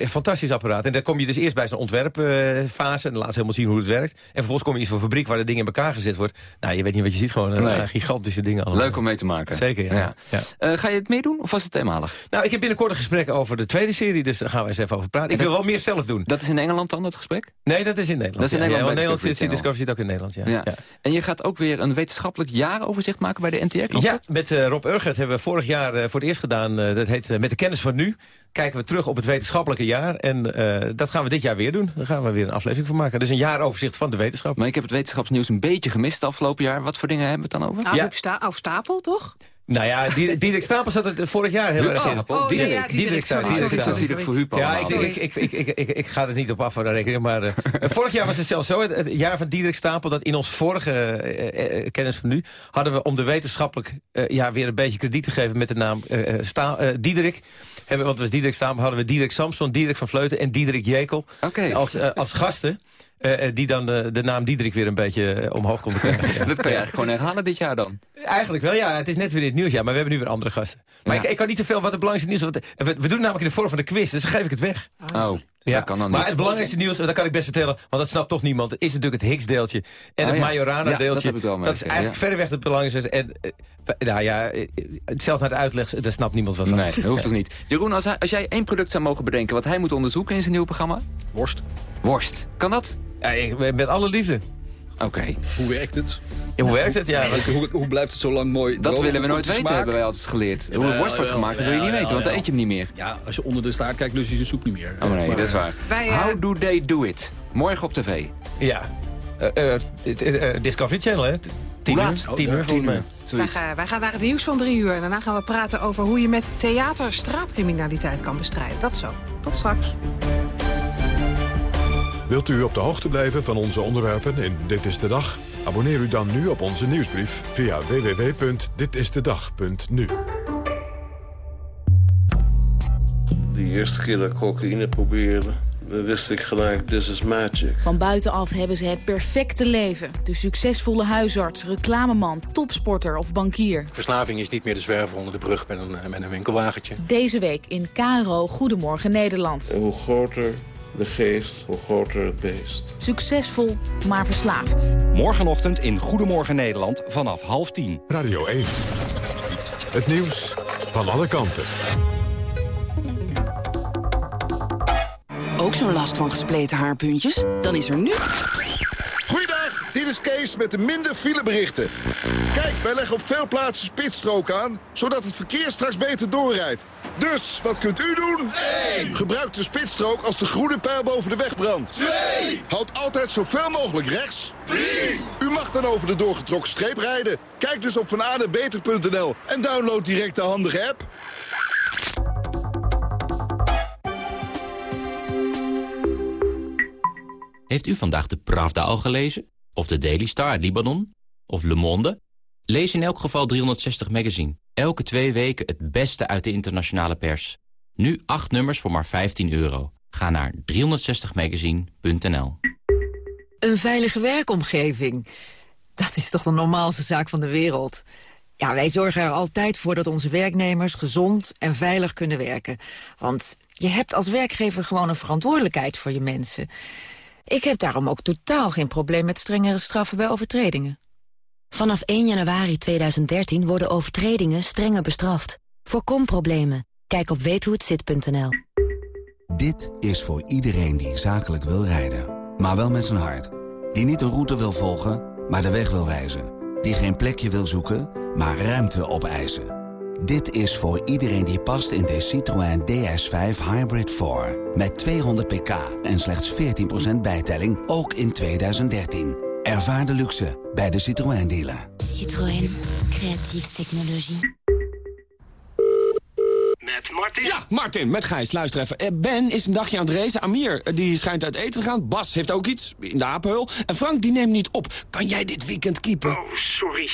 fantastisch apparaat. En dan kom je dus eerst bij zo'n ontwerpfase... en dan laat ze helemaal zien hoe het werkt. En vervolgens kom je in zo'n fabriek waar de dingen in elkaar gezet wordt. Nou, je weet niet wat je ziet. Gewoon Nee. eh, gigantische dingen allemaal. Leuk om mee te maken. Zeker, ja. ja. Eh, ga je het meedoen of was het eenmalig? Nou, ik heb binnenkort een gesprek over de tweede serie. Dus daar gaan we eens even over praten. Ik wil wel meer zelf doen. Dat is in Engeland dan, dat gesprek? Nee, dat is in Nederland. Dat is in ja. Nederland Nederland zit, Discovery zit ook in Nederland, ja. En je gaat ook weer een wetenschappelijk jaaroverzicht maken bij de NTR, Ja, met eh, Rob Urgert hebben we vorig jaar voor het eerst gedaan. dat heet Met de kennis van nu. Kijken we terug op het wetenschappelijke jaar. En eh, dat gaan we dit jaar weer doen. Daar gaan we weer een aflevering van maken. Dus een jaaroverzicht van de wetenschap. Maar ik heb het wetenschapsnieuws een beetje gemist het afgelopen jaar. Wat voor dingen hebben we het dan over? Nou, Ja. Sta of Stapel, toch? Nou ja, [laughs] Diederik Stapel zat het vorig jaar heel erg in. Oh, Diederik, Stapel. Voor Huub Ja, ik, ik, ik, ik, ik, ik, ik ga er niet op af voor de rekening. Maar eh, [laughs] vorig jaar was het zelfs zo, het, het jaar van Diederik Stapel... dat in ons vorige eh, kennis van nu... hadden we om de wetenschappelijk eh, ja, weer een beetje krediet te geven... met de naam Sta, eh, Diederik. Hebben, want was Diederik Stapel, hadden we Diederik Samson... Diederik van Vleuten en Diederik Jekel als, eh, als gasten... eh, eh, die dan de, de naam Diederik weer een beetje omhoog konden krijgen. Ja. [laughs] Dat kan je eigenlijk gewoon herhalen dit jaar dan. Eigenlijk wel, ja. Het is net weer in het nieuwsjaar, maar we hebben nu weer andere gasten. Maar Ja. ik, ik kan niet zoveel wat het belangrijkste nieuws is. We, we doen het namelijk in de vorm van de quiz, dus dan geef ik het weg. Oh, Ja. dat kan dan maar niet. het belangrijkste nieuws, dat kan ik best vertellen, want dat snapt toch niemand, is natuurlijk het Higgs-deeltje. En Oh het ja. Majorana-deeltje. Ja, dat heb ik wel dat is eigenlijk ja. verreweg het belangrijkste. En eh, nou ja, eh, zelfs naar de uitleg, daar snapt niemand wat van. Nee, dat hoeft toch niet. [laughs] Jeroen, als, hij- als jij één product zou mogen bedenken... wat hij moet onderzoeken in zijn nieuwe programma? Worst. Worst. Kan dat? Ja, ik- met alle liefde. Oké. Hoe werkt het? Ja, hoe werkt het? Ja, [laughs] want- Hoe, hoe blijft het zo lang mooi Dat willen we nooit weten, smaak? hebben wij altijd geleerd. Hoe een worst wordt gemaakt, dat wil je niet weten, want dan eet je hem niet meer. Ja, als je onder de staart kijkt, lust je de soep niet meer. Oh nee, Maar- dat is waar. Wij, eh, How do they do it? Morgen op tv. ja. Eh, eh, eh, eh, Discovery Channel, hè? Tien uur. Tien Oh, uur, volgens mij. Wij gaan, wij gaan naar het nieuws van drie uur. En daarna gaan we praten over hoe je met theater straatcriminaliteit kan bestrijden. Dat zo. Tot straks. Wilt u op de hoogte blijven van onze onderwerpen in Dit is de Dag? Abonneer u dan nu op onze nieuwsbrief via www.ditistedag.nu. De eerste keer dat ik cocaïne probeerde, wist ik gelijk, this is magic. Van buitenaf hebben ze het perfecte leven. De succesvolle huisarts, reclameman, topsporter of bankier. Verslaving is niet meer de zwerver onder de brug met een, met een winkelwagentje. Deze week in KRO Goedemorgen Nederland. En hoe groter de geest, hoe groter het beest. Succesvol, maar verslaafd. Morgenochtend in Goedemorgen Nederland vanaf half tien. Radio 1. Het nieuws van alle kanten. Ook zo'n last van gespleten haarpuntjes? Dan is er nu... Goeiedag, dit is Kees met de minder fileberichten. Kijk, wij leggen op veel plaatsen spitsstrook aan, zodat het verkeer straks beter doorrijdt. Dus, wat kunt u doen? 1. Gebruik de spitsstrook als de groene pijl boven de weg brandt. 2. Houd altijd zoveel mogelijk rechts. 3. U mag dan over de doorgetrokken streep rijden. Kijk dus op vanadebeter.nl en download direct de handige app. Heeft u vandaag de Pravda al gelezen? Of de Daily Star Libanon? Of Le Monde? Lees in elk geval 360 Magazine. Elke twee weken het beste uit de internationale pers. Nu acht nummers voor maar 15 euro. Ga naar 360magazine.nl Een veilige werkomgeving. Dat is toch de normaalste zaak van de wereld. Ja, wij zorgen er altijd voor dat onze werknemers gezond en veilig kunnen werken. Want je hebt als werkgever gewoon een verantwoordelijkheid voor je mensen. Ik heb daarom ook totaal geen probleem met strengere straffen bij overtredingen. Vanaf 1 januari 2013 worden overtredingen strenger bestraft. Voorkom problemen. Kijk op weethohetzit.nl. Dit is voor iedereen die zakelijk wil rijden, maar wel met zijn hart. Die niet een route wil volgen, maar de weg wil wijzen. Die geen plekje wil zoeken, maar ruimte opeisen. Dit is voor iedereen die past in de Citroën DS5 Hybrid 4. Met 200 pk en slechts 14% bijtelling, ook in 2013. Ervaar de luxe bij de Citroën dealer. Citroën. Creatieve technologie. Met Martin? Ja, Martin, met Gijs. Luister even. Eh, Ben is een dagje aan het racen. Amir, eh, die schijnt uit eten te gaan. Bas heeft ook iets, in de apenhul. En Frank, die neemt niet op. Kan jij dit weekend keepen? Oh, sorry.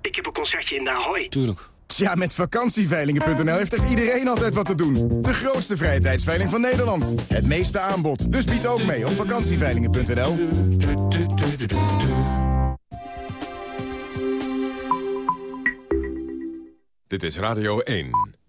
Ik heb een concertje in de Ahoy. Tuurlijk. Tja, met vakantieveilingen.nl heeft echt iedereen altijd wat te doen. De grootste vrije tijdsveiling van Nederland. Het meeste aanbod. Dus bied ook mee op vakantieveilingen.nl. Dit is Radio 1.